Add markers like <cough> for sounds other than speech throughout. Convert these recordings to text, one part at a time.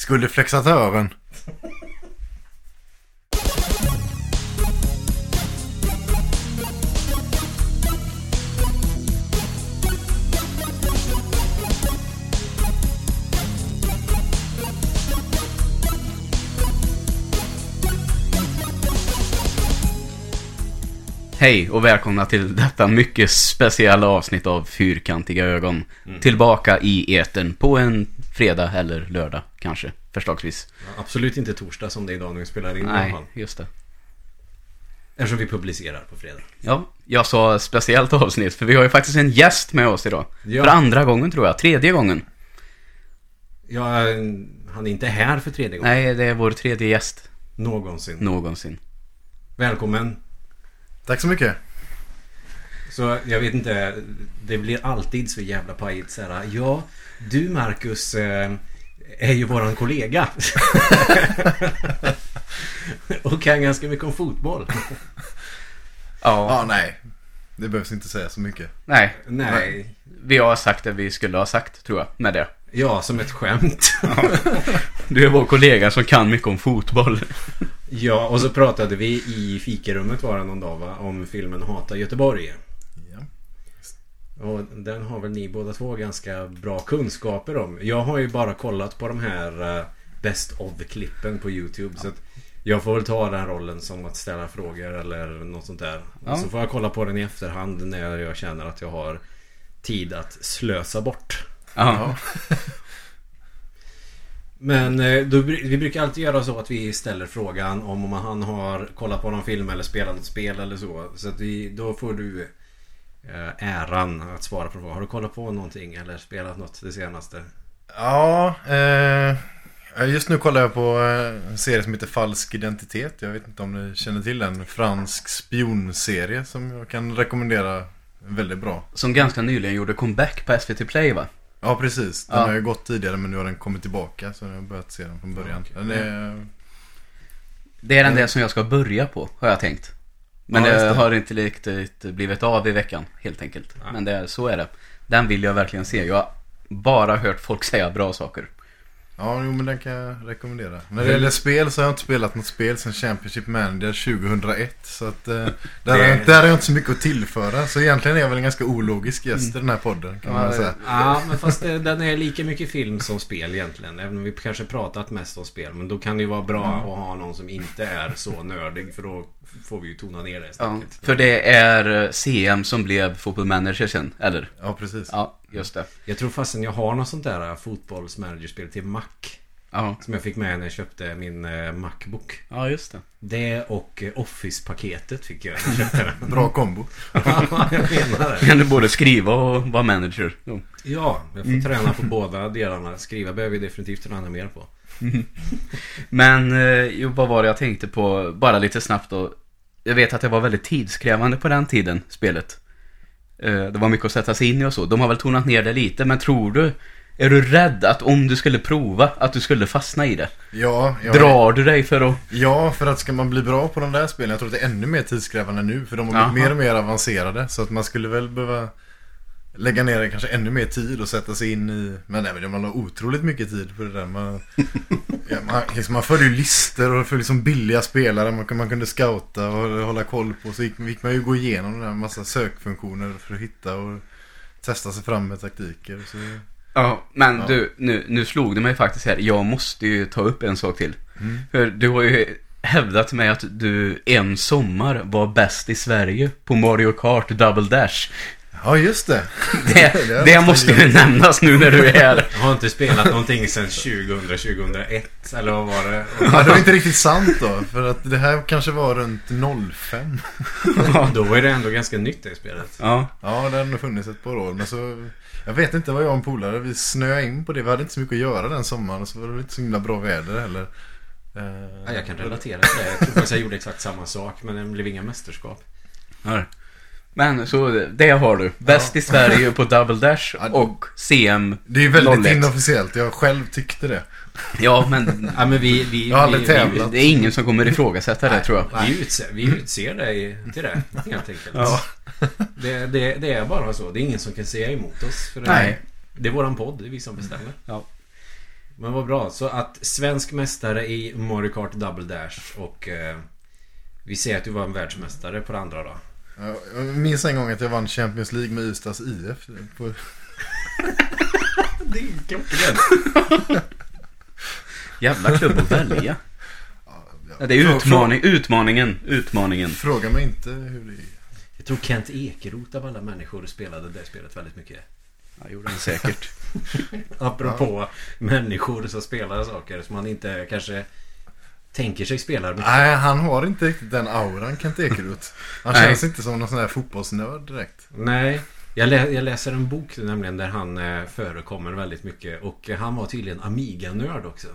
Skulle flexatören. Hej och välkomna till detta mycket speciella avsnitt av Fyrkantiga ögon. Tillbaka i etern på en fredag eller lördag kanske, förslagsvis. Ja, Absolut inte torsdag som det är idag när vi spelar in Nej, just det. Eftersom vi publicerar på fredag. Ja, jag sa speciellt avsnitt för vi har ju faktiskt en gäst med oss idag. Ja. För andra gången tror jag, tredje gången. Ja, han är inte här för tredje gången. Nej, det är vår tredje gäst Någonsin. någonsin. Välkommen. Tack så mycket. Så jag vet inte, det blir alltid så jävla pajigt så här. Ja, du Marcus eh, är ju våran kollega. <laughs> Och kan ganska mycket om fotboll. Ja, Ja, nej. Det behövs inte säga så mycket. nej. Nej. Vi har sagt det vi skulle ha sagt, tror jag, med det. Ja, som ett skämt. Du är vår kollega som kan mycket om fotboll. Ja, och så pratade vi i fikarummet var någon dag va? Om filmen Hata Göteborg. Ja. Och den har väl ni båda två ganska bra kunskaper om. Jag har ju bara kollat på de här eh, Best of-klippen på YouTube. Så att jag får väl ta den rollen som att ställa frågor eller något sånt där. Ja. Och så får jag kolla på den i efterhand när jag känner att jag har tid att slösa bort. Ja. <laughs> Men eh, då, vi brukar alltid göra så att vi ställer frågan om, om han har kollat på någon film eller spelat något spel eller så. Så att vi, då får du äran att svara på frågan. Har du kollat på någonting eller spelat något det senaste? Ja, eh, just nu kollar jag på eh, en serie som heter Falsk Identitet. Jag vet inte om ni känner till den. Fransk spionserie som jag kan rekommendera. Väldigt bra. Som ganska nyligen gjorde comeback på SVT Play, va? Ja, precis. Den Ja. har ju gått tidigare men nu har den kommit tillbaka. Så jag har börjat se den från början. Ja. Den är, Det är den där som jag ska börja på, har jag tänkt. Men Ja, det, det. har inte riktigt blivit av i veckan, helt enkelt. Ja. Men det, så är det. Den vill jag verkligen se. Jag har bara hört folk <laughs> säga bra saker. Ja, jo, men den kan jag rekommendera. När det gäller spel så har jag inte spelat något spel sedan Championship Manager 2001. Så att eh, <laughs> där, har jag, där har jag inte så mycket att tillföra. Så egentligen är jag väl en ganska ologisk gäst i den här podden. Kan man Ja, säga. Ja, men fast det, den är lika mycket film som spel egentligen. Även om vi kanske pratat mest om spel. Men då kan det ju vara bra att ha någon som inte är så nördig. För då får vi ju tona ner det Ja, för det är eh, CM som blev Football Manager sen, eller? Ja, precis. Ja, just det. Jag tror fastän jag har något sånt där fotbollsmanagerspel till Mac. Ja, Som jag fick med när jag köpte min eh, Macbook. ja just det. Det och eh, Office-paketet fick jag jag. <laughs> Bra kombo. <laughs> Ja, jag menar det. Kan du både skriva och vara manager? Jo. Ja, jag får träna på båda delarna. Skriva behöver jag definitivt träna mer på. Men, eh, jo, vad var det jag tänkte på? Bara lite snabbt då. Jag vet att det var väldigt tidskrävande på den tiden, spelet. Eh, Det var mycket att sätta sig in i och så. De har väl tonat ner det lite, men tror du... Är du rädd att om du skulle prova, att du skulle fastna i det? Ja, jag, Drar du dig för att... ja, för att ska man bli bra på de där spelen, jag tror att det är ännu mer tidskrävande nu. För de har blivit mer och mer avancerade. Så att man skulle väl behöva lägga ner kanske ännu mer tid och sätta sig in i... Men nej, men man har otroligt mycket tid på det där. Man, <laughs> ja, man, liksom, man förde ju listor och för liksom billiga spelare man, man kunde scouta och hålla koll på. Så gick, gick man ju gå igenom den här massa sökfunktioner för att hitta och testa sig fram med taktiker. Så, Ja, men Ja. du, nu, nu slog det mig faktiskt här. Jag måste ju ta upp en sak till. Mm. För du har ju hävdat till mig att du en sommar var bäst i Sverige på Mario Kart Double Dash. Ja, just det. <laughs> Det, <laughs> Det det måste ju nämnas nu när du är här. Jag har inte spelat någonting sedan 2000-2001. Eller vad var det? Ja, det var inte riktigt sant då. För att det här kanske var runt 05. <laughs> Då var det ändå ganska nytt det spelet. Ja, Ja, det hade nog funnits ett par år. Men så... Jag vet inte vad jag och en polare, vi snöade in på det. Vi hade inte så mycket att göra den sommaren. Och så var det inte så himla bra väder heller. Eh, Ja, jag kan relatera till det. Jag tror faktiskt jag gjorde exakt samma sak. Men det blev inga mästerskap. ja. Men så det har du. Bäst i Sverige på <laughs> Double Dash och CM Det är ju väldigt 01. inofficiellt. Jag själv tyckte det. Ja, men Ja, men vi... vi Jag har aldrig vi, tävlat. det är ingen som kommer ifrågasätta det tror jag. Vi utser, vi utser dig till det, helt enkelt. Ja. Det, det, det är bara så. Det är ingen som kan säga emot oss. För det, Nej. det är våran podd, det är vi som bestämmer. Ja. Men vad bra. Så att svensk mästare i Mario Kart Double Dash och eh, vi ser att du var en världsmästare på det andra då. Ja, Jag minns en gång att jag vann Champions League med Ystads IF. På, <laughs> Det är klockrent. <laughs> Jävla klubb att välja. Ja, det är utmaning, utmaningen, utmaningen. Fråga mig inte hur det är. Jag tror Kent Ekeroth av alla människor spelade det spelet väldigt mycket. Ja, gjorde han säkert. <laughs> Apropå människor som spelar saker som man inte kanske tänker sig spelar mycket. Nej, han har inte riktigt den auran Kent Ekeroth. Han känns inte som någon sån här fotbollsnörd direkt. Nej, jag, lä- jag läser en bok nämligen där han eh, förekommer väldigt mycket. Och eh, han var tydligen Amiga-nörd också.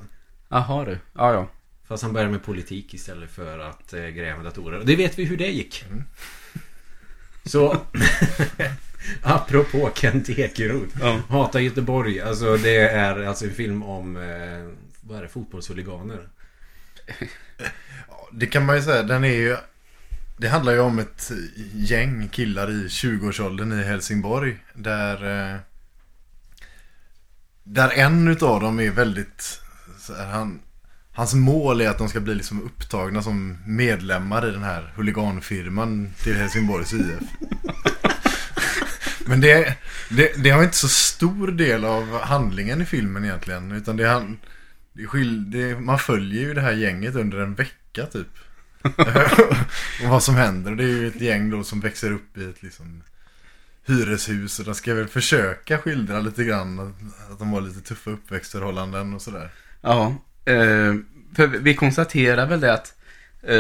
Jaha du. Ja, ja. Fast han började med politik istället för att eh, greja med datorer. Och det vet vi hur det gick. Så <laughs> Apropå Kent Ekeroth. Ja. Hata Göteborg. Alltså det är alltså en film om eh, vad är det, fotbollshuliganer. Det kan man ju säga. Den är ju... Det handlar ju om ett gäng killar i 20-årsåldern i Helsingborg. Där... Eh, där en utav dem är väldigt... Så här, han, hans mål är att de ska bli liksom upptagna som medlemmar i den här huliganfirman till Helsingborgs IF. Men det, det, det har inte så stor del av handlingen i filmen egentligen. Utan det, han, det, skil, det man följer ju det här gänget under en vecka typ. <laughs> och vad som händer. Och det är ju ett gäng då som växer upp i ett liksom hyreshus. Och de ska väl försöka skildra lite grann att, att de har lite tuffa uppväxtförhållanden och sådär. Ja, eh, för vi konstaterar väl det att eh,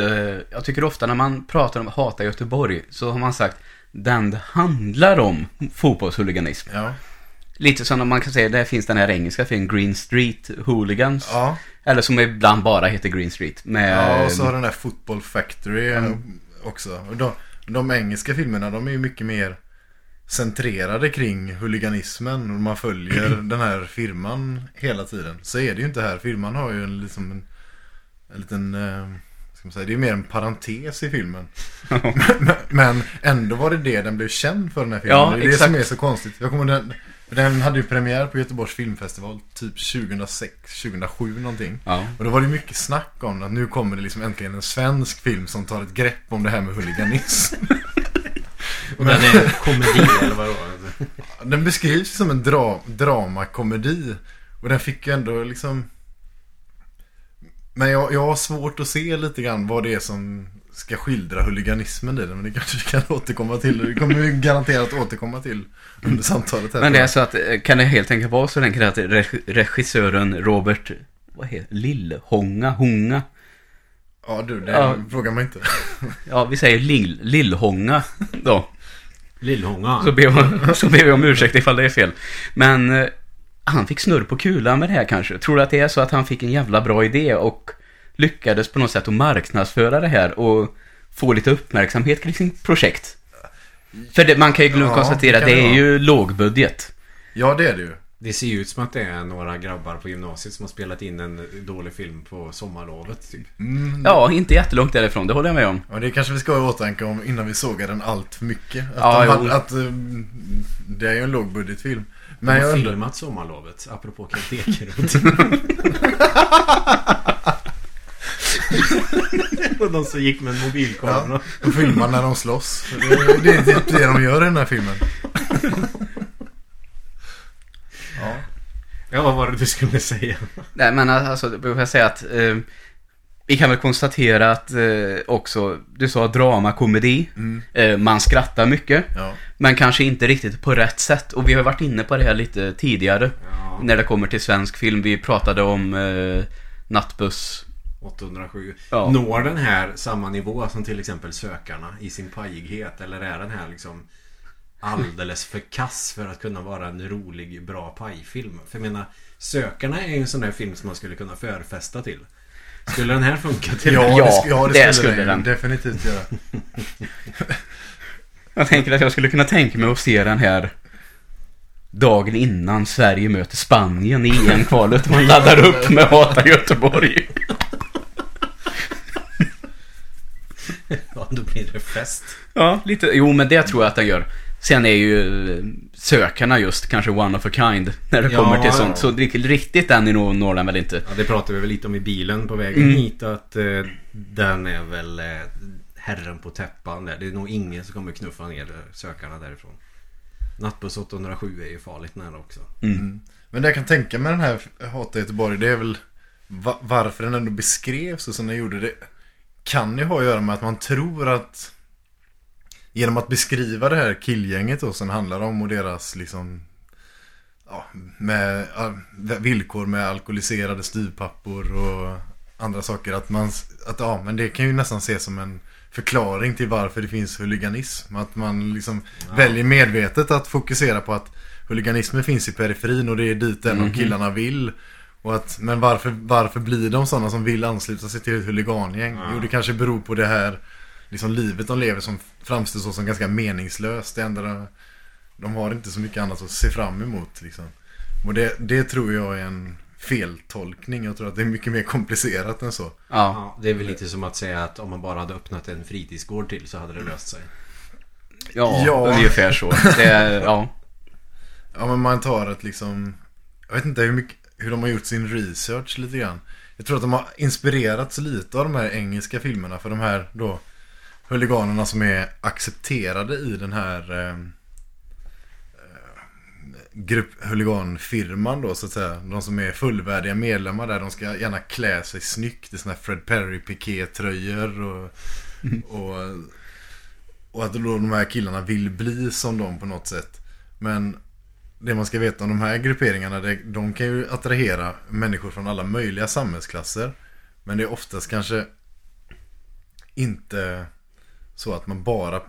jag tycker ofta när man pratar om hata Göteborg så har man sagt den det handlar om fotbollshuliganism. Ja. Lite som om man kan säga, där finns den här engelska filmen Green Street Hooligans. Ja, Eller som ibland bara heter Green Street. Med, ja och så har den där Football Factory eh, också. De, de engelska filmerna de är ju mycket mer centrerade kring huliganismen och man följer <clears throat> den här firman hela tiden. Så är det ju inte här. Firman har ju en, liksom en, en liten, eh, ska man säga, det är mer en parentes i filmen. <laughs> men, men ändå var det det den blev känd för den här filmen. Ja, det är det exakt. som är så konstigt. Jag kommer den, den hade ju premiär på Göteborgs filmfestival typ 2006, 2007 någonting. Ja. Och då var det mycket snack om att nu kommer det liksom äntligen en svensk film som tar ett grepp om det här med huliganism. <laughs> Och den är komedi eller vad det var. Den beskrivs som en dra dramakomedi. Och den fick ju ändå liksom... Men jag, jag har svårt att se lite grann vad det är som ska skildra huliganismen i den. Men det kanske vi kan återkomma till. Det kommer vi garanterat återkomma till under samtalet här. Men det är så att, eh, kan det helt enkelt vara så enkelt att regi- regissören Robert, vad heter Lillhånga, Honga? Ja du, det Ja. frågar man inte. <laughs> Ja, vi säger Lill, Lillhånga då. Lillhånga. Så ber, vi, <laughs> så ber vi om ursäkt ifall det är fel. Men eh, han fick snurr på kulan med det här kanske. Tror du att det är så att han fick en jävla bra idé och lyckades på något sätt att marknadsföra det här och få lite uppmärksamhet kring sitt projekt? För det, man kan ju glömma Ja, konstatera att det det är ju lågbudget. Ja det är det ju. Det ser ju ut som att det är några grabbar på gymnasiet som har spelat in en dålig film på sommarlovet. Typ. Mm, Ja, inte jättelångt därifrån, det håller jag med om. Ja, det kanske vi ska ha i åtanke om innan vi sågar den allt för mycket. Att, Ja, de hade, att eh, det är ju en lågbudgetfilm. De Men jag har undrar... filmat sommarlovet, apropå Kent <laughs> Ekeroth. <laughs> <laughs> Och de som gick med en mobilkamera. Ja, de filmar när de slåss. Det, det är typ det de gör i den här filmen. <laughs> Ja. Ja, vad var det du skulle säga? Nej, men alltså, jag får säga att eh, vi kan väl konstatera att eh, också, du sa drama, komedi. Mm. Eh, man skrattar mycket. Ja. Men kanske inte riktigt på rätt sätt. Och vi har varit inne på det här lite tidigare. Ja, När det kommer till svensk film. Vi pratade om eh, Nattbuss. 807. Ja. Når den här samma nivå som till exempel Sökarna i sin pajighet? Eller är den här liksom alldeles för kass för att kunna vara en rolig, bra pajfilm? För jag menar, Sökarna är ju en sån där film som man skulle kunna förfesta till. Skulle den här funka till Ja, det? det, Ja, ja, det, det skulle, skulle den. den. definitivt göra. Jag tänker att jag skulle kunna tänka mig att se den här dagen innan Sverige möter Spanien i EM-kvalet. Man laddar upp med Hata Göteborg. Ja, <laughs> då blir det fest. Ja, lite. Jo, men det tror jag att den gör. Sen är ju eh, sökarna just kanske one of a kind när det Ja, kommer till ja. sånt. Så riktigt, den når den väl inte. Ja, det pratade vi väl lite om i bilen på vägen Mm. hit. Att eh, den är väl eh, herren på täppan där. Det är nog ingen som kommer knuffa ner sökarna därifrån. Nattbuss 807 är ju farligt nära också. Mm. Men det jag kan tänka med den här Hata Göteborg det är väl va- varför den ändå beskrevs och som den gjorde det. Kan ju ha att göra med att man tror att genom att beskriva det här killgänget då som handlar om och deras liksom ja, med ja, villkor med alkoholiserade styvpappor och andra saker att man att ja men det kan ju nästan ses som en förklaring till varför det finns huliganism. Att man liksom väljer medvetet att fokusera på att huliganismen finns i periferin och det är dit en av killarna vill och att, men varför, varför blir de sådana som vill ansluta sig till ett huligangäng? Jo, det kanske beror på det här liksom livet de lever som framstår så som ganska meningslöst. Det enda de, de har inte så mycket annat att se fram emot liksom. Och det, det tror jag är en feltolkning. Jag tror att det är mycket mer komplicerat än så. Ja. Ja, det är väl lite som att säga att om man bara hade öppnat en fritidsgård till så hade det löst sig. Ja, Ja. ungefär så. Det är, ja. <laughs> Ja men man tar ett liksom Jag vet inte hur, mycket, hur de har gjort sin research lite grann. Jag tror att de har inspirerats lite av de här engelska filmerna för de här då Huliganerna som är accepterade i den här eh, eh, Grupp huliganfirman då så att säga. De som är fullvärdiga medlemmar där De ska gärna klä sig snyggt i såna här Fred Perry piké-tröjor och, och och att då de här killarna vill bli som dem på något sätt. Men det man ska veta om de här grupperingarna, det, de kan ju attrahera människor från alla möjliga samhällsklasser. Men det är oftast kanske inte så att man bara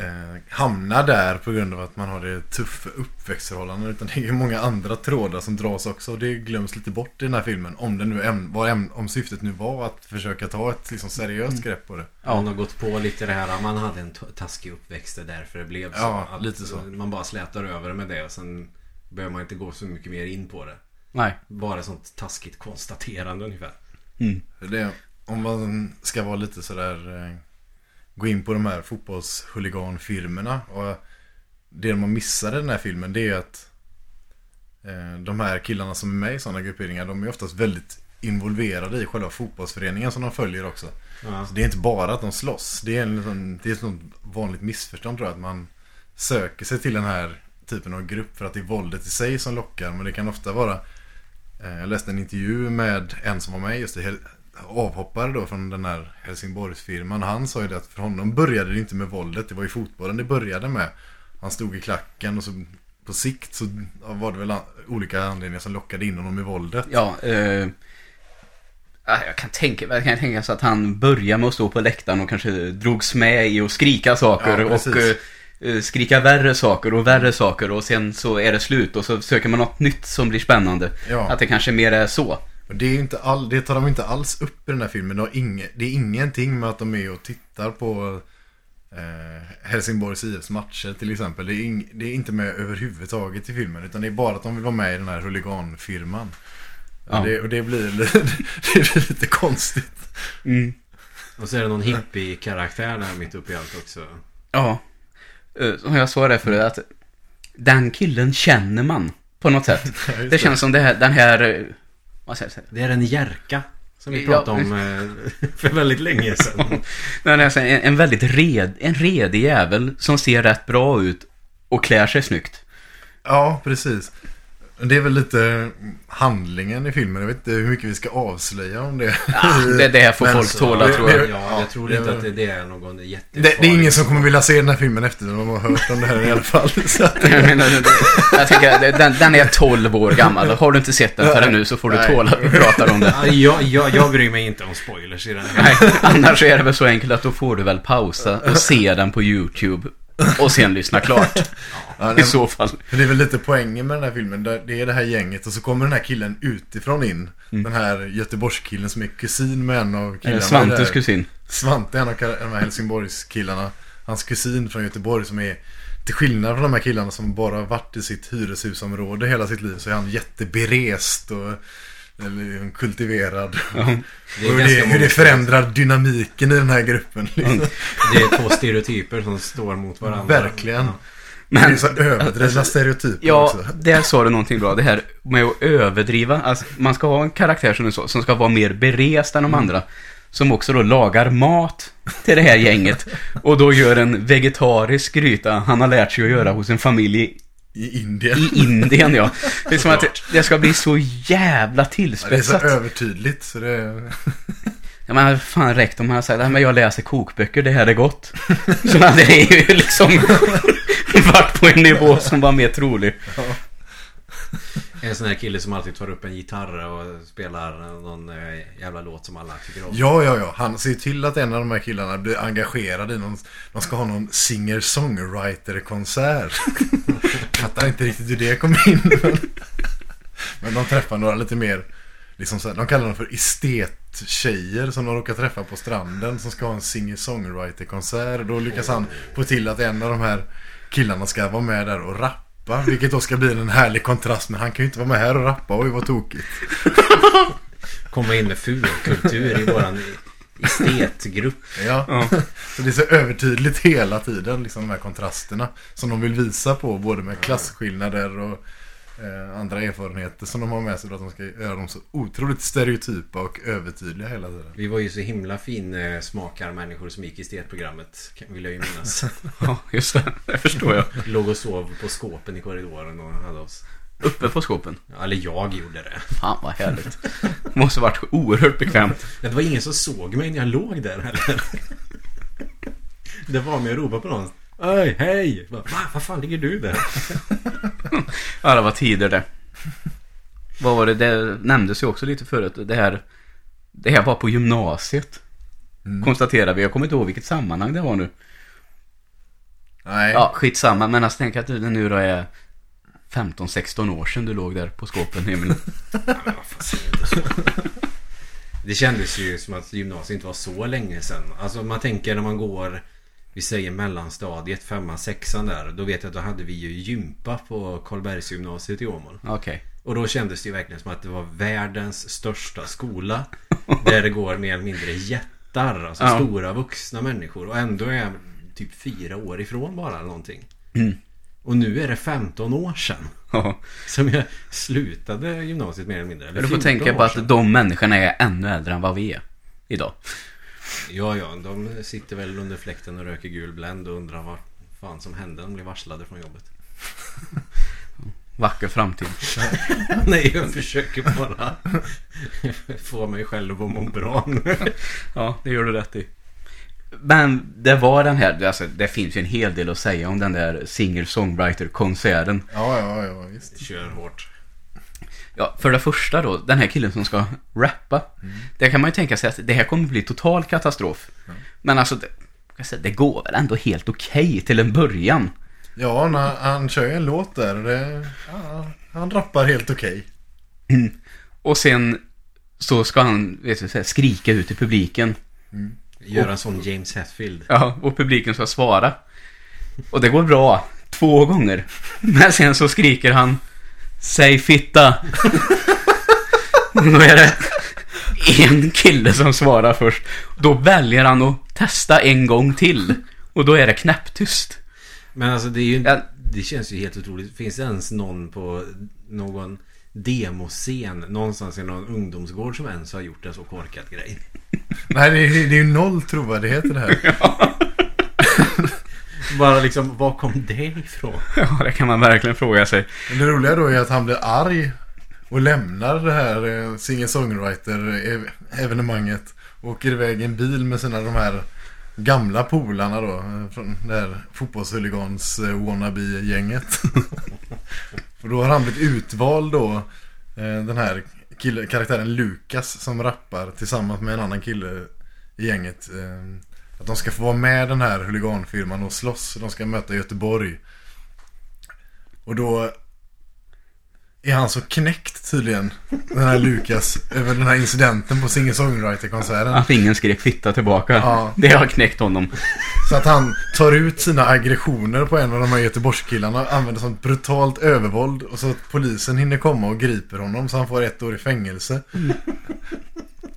eh, hamnar där på grund av att man har det tuffa uppväxtförhållanden. Utan det är många andra trådar som dras också. Och det glöms lite bort i den här filmen. Om, det nu äm, var om syftet nu var att försöka ta ett liksom, seriöst grepp på det. Man har gått på lite det här. Man hade en taskig uppväxt det är därför det blev så. Ja, att lite så. Man bara slätar över med det och sen behöver man inte gå så mycket mer in på det. Nej. Bara sånt taskigt konstaterande ungefär. Mm. Det, om man ska vara lite sådär eh, Gå in på de här fotbollshuliganfirmerna och Det man missar i den här filmen det är att eh, De här killarna som är med i sådana grupperingar De är oftast väldigt involverade i själva fotbollsföreningen som de följer också. Ja. Så det är inte bara att de slåss. Det är, en, liten- det är ett vanligt missförstånd tror jag att man Söker sig till den här typen av grupp för att det är våldet i sig som lockar. Men det kan ofta vara eh, Jag läste en intervju med en som var med just i avhoppare då från den här Helsingborgsfirman. Han sa ju det att för honom började det inte med våldet. Det var ju fotbollen det började med. Han stod i klacken och så på sikt så var det väl olika anledningar som lockade in honom i våldet. Ja, eh, ja, jag kan tänka jag kan tänka så att han började med att stå på läktaren och kanske drogs med i att skrika saker Ja, och eh, eh, skrika värre saker och värre saker och sen så är det slut och så söker man något nytt som blir spännande. Ja. Att det kanske mer är så. Och det, är inte all, det tar de inte alls upp i den här filmen. Det, har inge, det är ingenting med att de är och tittar på eh, Helsingborgs IFs matcher till exempel. Det är, ing, det är inte med överhuvudtaget i filmen. Utan det är bara att de vill vara med i den här huliganfirman. Ja. Och, det, och det, blir, li- <laughs> det blir lite konstigt. Mm. Och så är det någon hippie-karaktär där mitt uppe i allt också. Ja. Eh, Som jag sa det förut, att den killen känner man på något sätt. <laughs> Ja, just Det känns som det här, den här, eh, vad säger jag? Det är en Jerka. Som vi Ja. pratade om eh, <laughs> för väldigt länge sedan. <laughs> Men alltså, en, en väldigt red, en redig jävel som ser rätt bra ut och klär sig snyggt. Ja, precis. Det är väl lite handlingen i filmen. Jag vet inte hur mycket vi ska avslöja om det. Ja, det, det här får Men folk tåla det- tror jag. det- Ja, jag tror det- inte att det, är någon jättefarlig... Det, det är ingen som kommer vilja se den här filmen efter när de har hört om det här i alla fall. <laughs> Så att, Jag, menar, det- jag tänker, den, den är 12 år gammal. Har du inte sett den förrän nu så får du Nej. tåla att vi pratar om det. Ja, jag, jag, jag bryr mig inte om spoilers i den här. Nej, annars är det väl så enkelt att då får du väl pausa och se den på YouTube. Och sen lyssna klart. Ja, I så fall. Det är väl lite poängen med den här filmen. där Det är det här gänget och så kommer den här killen utifrån in. Den här Göteborgskillen som är kusin med en av killarna. Eh, Svantes där. kusin. Svante, en av de här Helsingborgskillarna. Hans kusin från Göteborg som är till skillnad från de här killarna som bara varit i sitt hyreshusområde hela sitt liv så är han jätteberest och Eller kultiverad. Ja. Det är och ganska det, hur det förändrar dynamiken i den här gruppen. Liksom. Det är två stereotyper som står mot varandra. Verkligen. Ja. Men, det är så överdrivna stereotyper ja, också. där sa du någonting bra. Det här med att överdriva. Alltså, man ska ha en karaktär som du sa, som ska vara mer berest än de andra. Som också då lagar mat till det här gänget. Och då gör en vegetarisk gryta han har lärt sig att göra hos en familj i, Indien. i Indien, ja. <laughs> Det är som att det- ska bli så jävla Ja, det är så tillspetsat. övertydligt så det... Ja, men fan räckt om han hade sagt att men jag läser kokböcker, det här är gott. <laughs> Så hade det ju liksom <laughs> varit på en nivå som var mer trolig. En sån här kille som alltid tar upp en gitarr och spelar någon eh, jävla låt som alla tycker om. Ja, ja, ja. Han ser till att en av de här killarna blir engagerad i någon... De ska ha någon singer-songwriter-konsert. <laughs> Fattar inte riktigt hur det kom in. Men, men de träffar några lite mer... Liksom så här, de kallar dem för estet-tjejer som de råkar träffa på stranden som ska ha en singer-songwriter-konsert. Då lyckas han få till att en av de här killarna ska vara med där och rappa. Vilket då ska bli en härlig kontrast. Men han kan ju inte vara med här och rappa. Oj, vad tokigt. <laughs> Komma in med fulkultur i våran estetgrupp. Ja. Ja. Så det är så övertydligt hela tiden, liksom de här kontrasterna. Som de vill visa på, både med klasskillnader och eh, andra erfarenheter som de har med sig. Då, att de ska göra dem så otroligt stereotypa och övertydliga hela tiden. Vi var ju så himla fin eh, smakar-människor som gick i estetprogrammet. Vill jag ju minnas. <laughs> Ja, just det. Det förstår jag. <laughs> Låg och sov på skåpen i korridoren och hade oss. Uppe på skåpen. Eller jag gjorde det. Fan vad härligt. Måste varit oerhört bekvämt. Det var ingen som såg mig när jag låg där heller. Det var med att ropa på någon. Oj, hej! Bara, Va? Vad fan ligger du där? Ja, det var tider det. Vad var det? Det nämndes ju också lite förut. Det här, det här var på gymnasiet. Mm. Konstaterar vi. Jag kommer inte ihåg vilket sammanhang det var nu. Nej, Ja, skitsamma. Men alltså tänk att det nu då är 15-16 år sedan du låg där på skåpen, Emil. <laughs> Det kändes ju som att gymnasiet inte var så länge sedan. Alltså man tänker när man går Vi säger mellanstadiet, femman, sexan där. Då vet jag att då hade vi ju gympa på Karlbergsgymnasiet i Åmål. Okej. Och då kändes det ju verkligen som att det var världens största skola. <laughs> Där det går mer eller mindre jättar. Alltså Ja. stora vuxna människor. Och ändå är jag typ fyra år ifrån bara eller någonting. Mm. Och nu är det 15 år sedan. Ja. Som jag slutade gymnasiet mer eller mindre. Eller Du får 14 tänka på att de människorna är ännu äldre än vad vi är idag. Ja, ja, de sitter väl under fläkten och röker gul Blend och undrar vad fan som hände. De blev varslade från jobbet. Vacker framtid. <laughs> Nej, jag försöker bara få mig själv att må bra nu. Ja, det gör du rätt i. Men det var den här, alltså det finns ju en hel del att säga om den där singer-songwriter-konserten. ja, ja, ja, visst. Kör hårt. Ja, för det första då, den här killen som ska rappa. Där kan man ju tänka sig att det här kommer bli total katastrof. Men alltså, det, jag säga, det går väl ändå helt okej till en början. Ja, när han kör ju en låt där. Det, ja, han rappar helt okej. Och sen så ska han, vet du, så här, skrika ut i publiken. Göra en sån James Hetfield. Ja, och publiken ska svara. Och det går bra. Två gånger. Men sen så skriker han Säg fitta. Då är det en kille som svarar först. Då väljer han att testa en gång till. Och då är det knäpptyst. Men alltså det är ju... Ja. Det känns ju helt otroligt. Finns det ens någon på någon demoscen någonstans i någon ungdomsgård som ens har gjort en så korkad grej? Nej, det är, det är ju noll trovärdighet i det här. <laughs> <laughs> Bara liksom, var kom det ifrån? <laughs> Ja, det kan man verkligen fråga sig. Men det roliga då är att han blir arg och lämnar det här eh, singer-songwriter-evenemanget. Och åker iväg i en bil med sina de här gamla polarna då. eh, Från det här fotbollshuligans eh, wannabe-gänget. <laughs> och då har han blivit utvald då. eh, Den här kille, karaktären Lukas som rappar tillsammans med en annan kille i gänget. Att de ska få vara med den här huliganfirman och slåss. De ska möta Göteborg. Och då är han så knäckt tydligen, den här Lukas, över den här incidenten på singer-songwriter-konserten. Att ingen skrek fitta tillbaka. Ja. Det har knäckt honom. Så att han tar ut sina aggressioner på en av de här Göteborgskillarna och använder sånt brutalt övervåld och så att polisen hinner komma och griper honom så han får ett år i fängelse.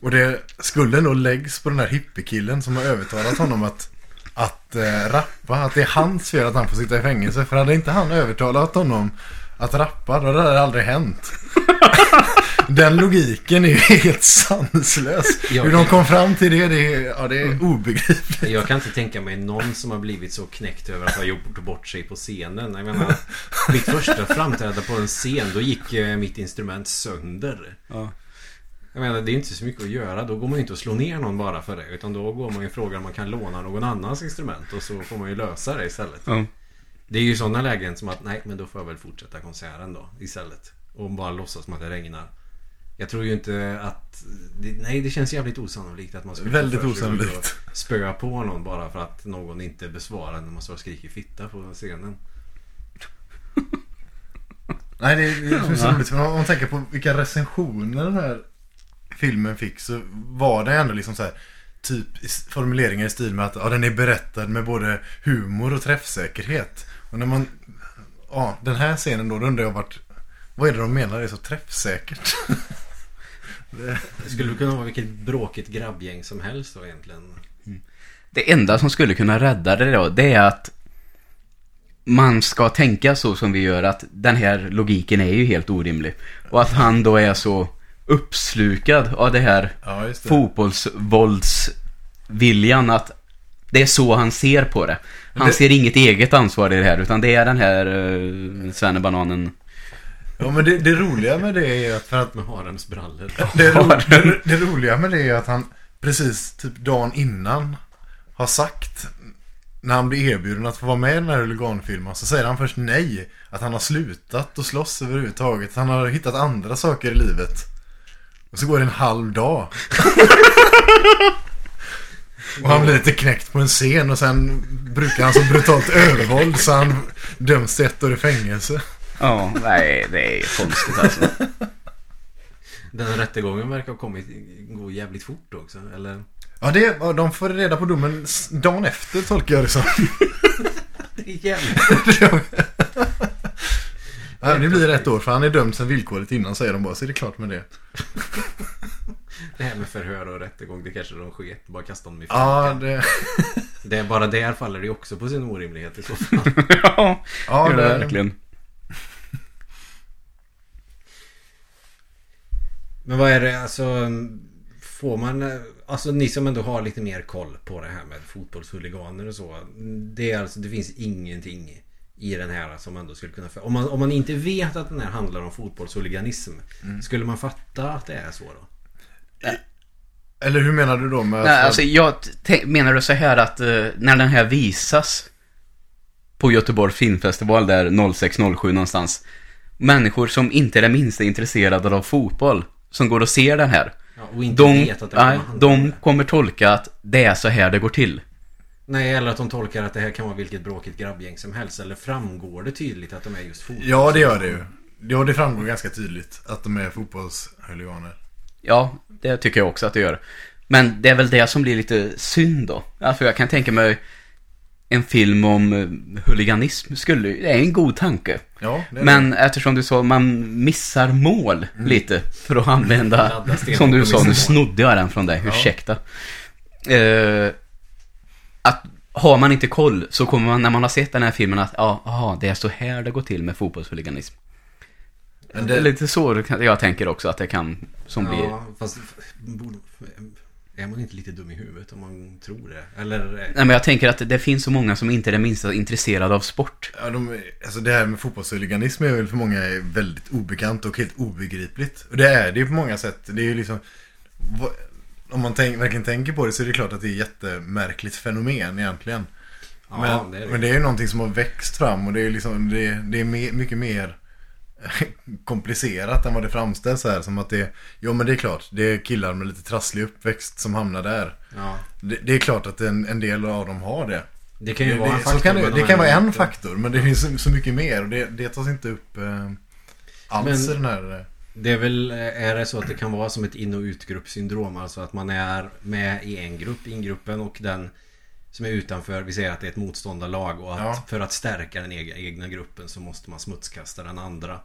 Och det skulden då läggs på den här hippiekillen som har övertalat honom att att eh, rappa, att det är hans fel att han får sitta i fängelse. För hade inte han övertalat honom att rappa, då hade det aldrig hänt. <laughs> Den logiken är ju helt sanslös. Hur de kom fram till det, det är, ja, det är obegripligt. Jag kan inte tänka mig någon som har blivit så knäckt över att ha gjort bort sig på scenen. Jag menar, mitt första framträdande på en scen, då gick eh, mitt instrument sönder. Ja. Jag menar, det är inte så mycket att göra. Då går man ju inte och slår ner någon bara för det. Utan då går man ju och frågar om man kan låna någon annans instrument. Och så får man ju lösa det istället. Ja. Det är ju sådana lägen som att, nej men då får jag väl fortsätta konserten då istället. Och bara låtsas som att det regnar. Jag tror ju inte att... Nej, det känns jävligt osannolikt att man skulle Väldigt osannolikt. Spöa på någon bara för att någon inte besvarar när man står och skriker fitta på scenen. Nej, det är, det är så roligt. För om man tänker på vilka recensioner den här filmen fick så var det ändå liksom så här typ i- formuleringar i stil med att ja, den är berättad med både humor och träffsäkerhet. Och när man... Ja, den här scenen då, då undrar jag vart... Vad är det de menar är så träffsäkert? <laughs> Det skulle kunna vara vilket bråkigt grabbgäng som helst då egentligen. Det enda som skulle kunna rädda det då, det är att man ska tänka så som vi gör, att den här logiken är ju helt orimlig. Och att han då är så uppslukad av det här Ja, det. fotbollsvåldsviljan att det är så han ser på det. Han Det- ser inget eget ansvar i det här, utan det är den här uh, svennebananen. Ja, men det, det roliga med det är att för att Med harens brallor. Det, ro, det, det roliga med det är att han precis typ dagen innan har sagt när han blir erbjuden att få vara med i den här huliganfilmen så säger han först nej. Att han har slutat att slåss överhuvudtaget. Han har hittat andra saker i livet. Och så går det en halv dag. <laughs> Och han blir lite knäckt på en scen och sen brukar han så brutalt övervåld så han döms till ett år i fängelse. Ja, nej, det är konstigt alltså. Den rättegången verkar ha kommit gå jävligt fort också. Eller? Ja, det, de får reda på domen dagen efter tolkar jag det som. <laughs> Det är jävligt. <laughs> Ja, det blir ett år för han är dömd sen villkorligt innan säger de bara så är det klart med det. <laughs> Det här med förhör och rättegång, det kanske de sket. Bara kasta dem i Ja, finkan. det... <laughs> Det är bara där faller det ju också på sin orimlighet i så fall. <laughs> ja, Ja, det det... verkligen. Men vad är det, alltså Får man, alltså ni som ändå har lite mer koll på det här med fotbollshuliganer och så. Det är alltså, det finns ingenting i den här som ändå skulle kunna... Om man, om man inte vet att den här handlar om fotbollshuliganism. Skulle man fatta att det är så då? Eller hur menar du då med... Nej, alltså jag menar du så här att eh, när den här visas på Göteborg filmfestival där 0607 någonstans. Människor som inte är det minsta intresserade av fotboll som går och ser den här. Ja, och inte De, vet att det nej, de kommer tolka att det är så här det går till. Nej, eller att de tolkar att det här kan vara vilket bråkigt grabbgäng som helst. Eller framgår det tydligt att de är just fotboll? Ja, det gör det ju. Ja, det framgår ganska tydligt att de är fotbollshuliganer. Ja, det tycker jag också att det gör. Men det är väl det som blir lite synd då. Ja, för jag kan tänka mig en film om eh, huliganism skulle, det är en god tanke. Ja, det Men eftersom du sa man missar mål lite för att använda, som du sa, nu snodde jag den från dig, Ja. ursäkta. Eh, att har man inte koll så kommer man när man har sett den här filmen att, ja, aha, det är så här det går till med fotbollshuliganism. Men Det lite så jag tänker också att det kan, som blir... Ja, fast borde- är man inte lite dum i huvudet om man tror det? Eller? Nej men jag tänker att det finns så många som inte är det minsta intresserade av sport. ja, de, alltså det här med fotbollshuliganism är väl för många väldigt obekant och helt obegripligt. Och det är det ju på många sätt. Det är ju liksom... Om man tänk, verkligen tänker på det så är det klart att det är ett jättemärkligt fenomen egentligen. Ja, men, det är det. men det är ju någonting som har växt fram och det är liksom, det, det är me, mycket mer <laughs> komplicerat än vad det framställs här. Som att det, jo men det är klart, det är killar med lite trasslig uppväxt som hamnar där. Ja. Det, det är klart att en, en del av dem har det. Det kan ju det, vara en faktor. kan det, men det de kan vara en faktor, men det finns så, så mycket mer och det, det tas inte upp eh, alls Men- i den här... eh, Det är väl, är det så att det kan vara som ett in och utgruppssyndrom? Alltså att man är med i en grupp, ingruppen och den som är utanför, vi säger att det är ett motståndarlag och att Ja. för att stärka den egna, egna gruppen så måste man smutskasta den andra.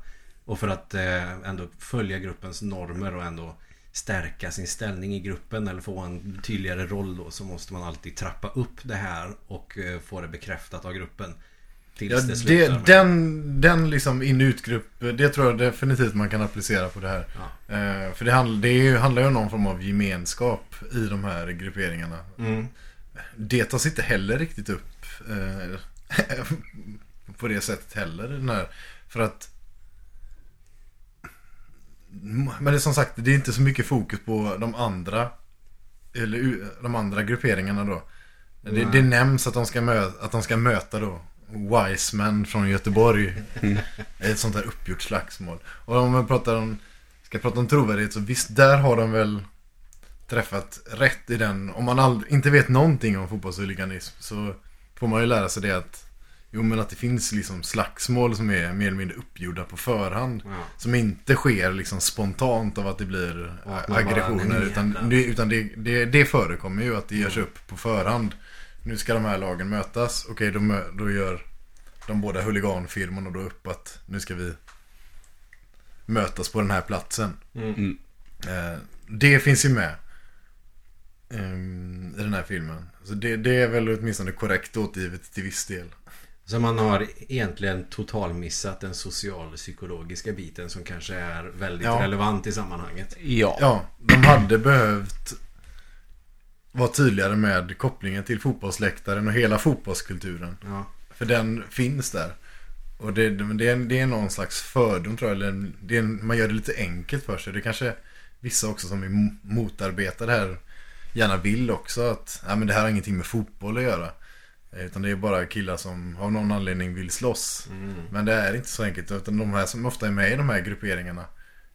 Och för att eh, ändå följa gruppens normer och ändå stärka sin ställning i gruppen eller få en tydligare roll då så måste man alltid trappa upp det här och eh, få det bekräftat av gruppen. Tills Ja, det det, slutar med- den, den liksom in-ut-grupp, det tror jag definitivt man kan applicera på det här. Ja. Eh, för det, handl, det handlar ju om någon form av gemenskap i de här grupperingarna. Mm. Det tas inte heller riktigt upp eh, på det sättet heller. Den här, för att men det är som sagt, det är inte så mycket fokus på de andra eller de andra grupperingarna då. Det, det nämns att de ska, mö, att de ska möta då Wiseman från Göteborg. <laughs> Ett sånt här uppgjort slagsmål. Och om man pratar om, ska prata om trovärdighet så visst, där har de väl träffat rätt i den. Om man aldrig, inte vet någonting om fotbollshuliganism så får man ju lära sig det att Jo men att det finns liksom slagsmål som är mer eller mindre uppgjorda på förhand. Ja. Som inte sker liksom spontant av att det blir att aggressioner. "Nej, men Utan, jävlar." det, utan det, det, det förekommer ju att det görs upp på förhand. Nu ska de här lagen mötas. Okej, då, då gör de båda huliganfirmorna då upp att nu ska vi mötas på den här platsen. Mm. Eh, det finns ju med ehm, i den här filmen. Så det, det är väl åtminstone korrekt återgivet till viss del. Så man har egentligen totalmissat den socialpsykologiska biten som kanske är väldigt Ja. relevant i sammanhanget. Ja. Ja, de hade behövt vara tydligare med kopplingen till fotbollsläktaren och hela fotbollskulturen. Ja. För den finns där. Och det, det, är, det är någon slags fördom tror jag. Eller det är man gör det lite enkelt för sig. Det kanske vissa också som är mo- motarbetar det här gärna vill också. Att ja, men det här har ingenting med fotboll att göra. Eh, Utan det är bara killar som av någon anledning vill slåss. Mm. Men det är inte så enkelt. Utan de här som ofta är med i de här grupperingarna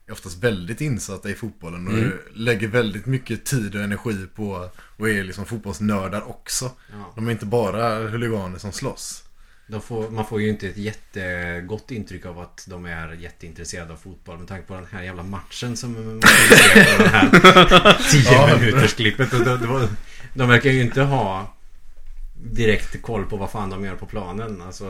är oftast väldigt insatta i fotbollen. Och Mm. lägger väldigt mycket tid och energi på och är liksom fotbollsnördar också. Ja. De är inte bara huliganer som slåss. De får, man får ju inte ett jättegott intryck av att de är jätteintresserade av fotboll med tanke på den här jävla matchen som man kan se på den här 10 Ja. minuters klippet. Och de, de, de verkar ju inte ha direkt koll på vad fan de gör på planen. Alltså,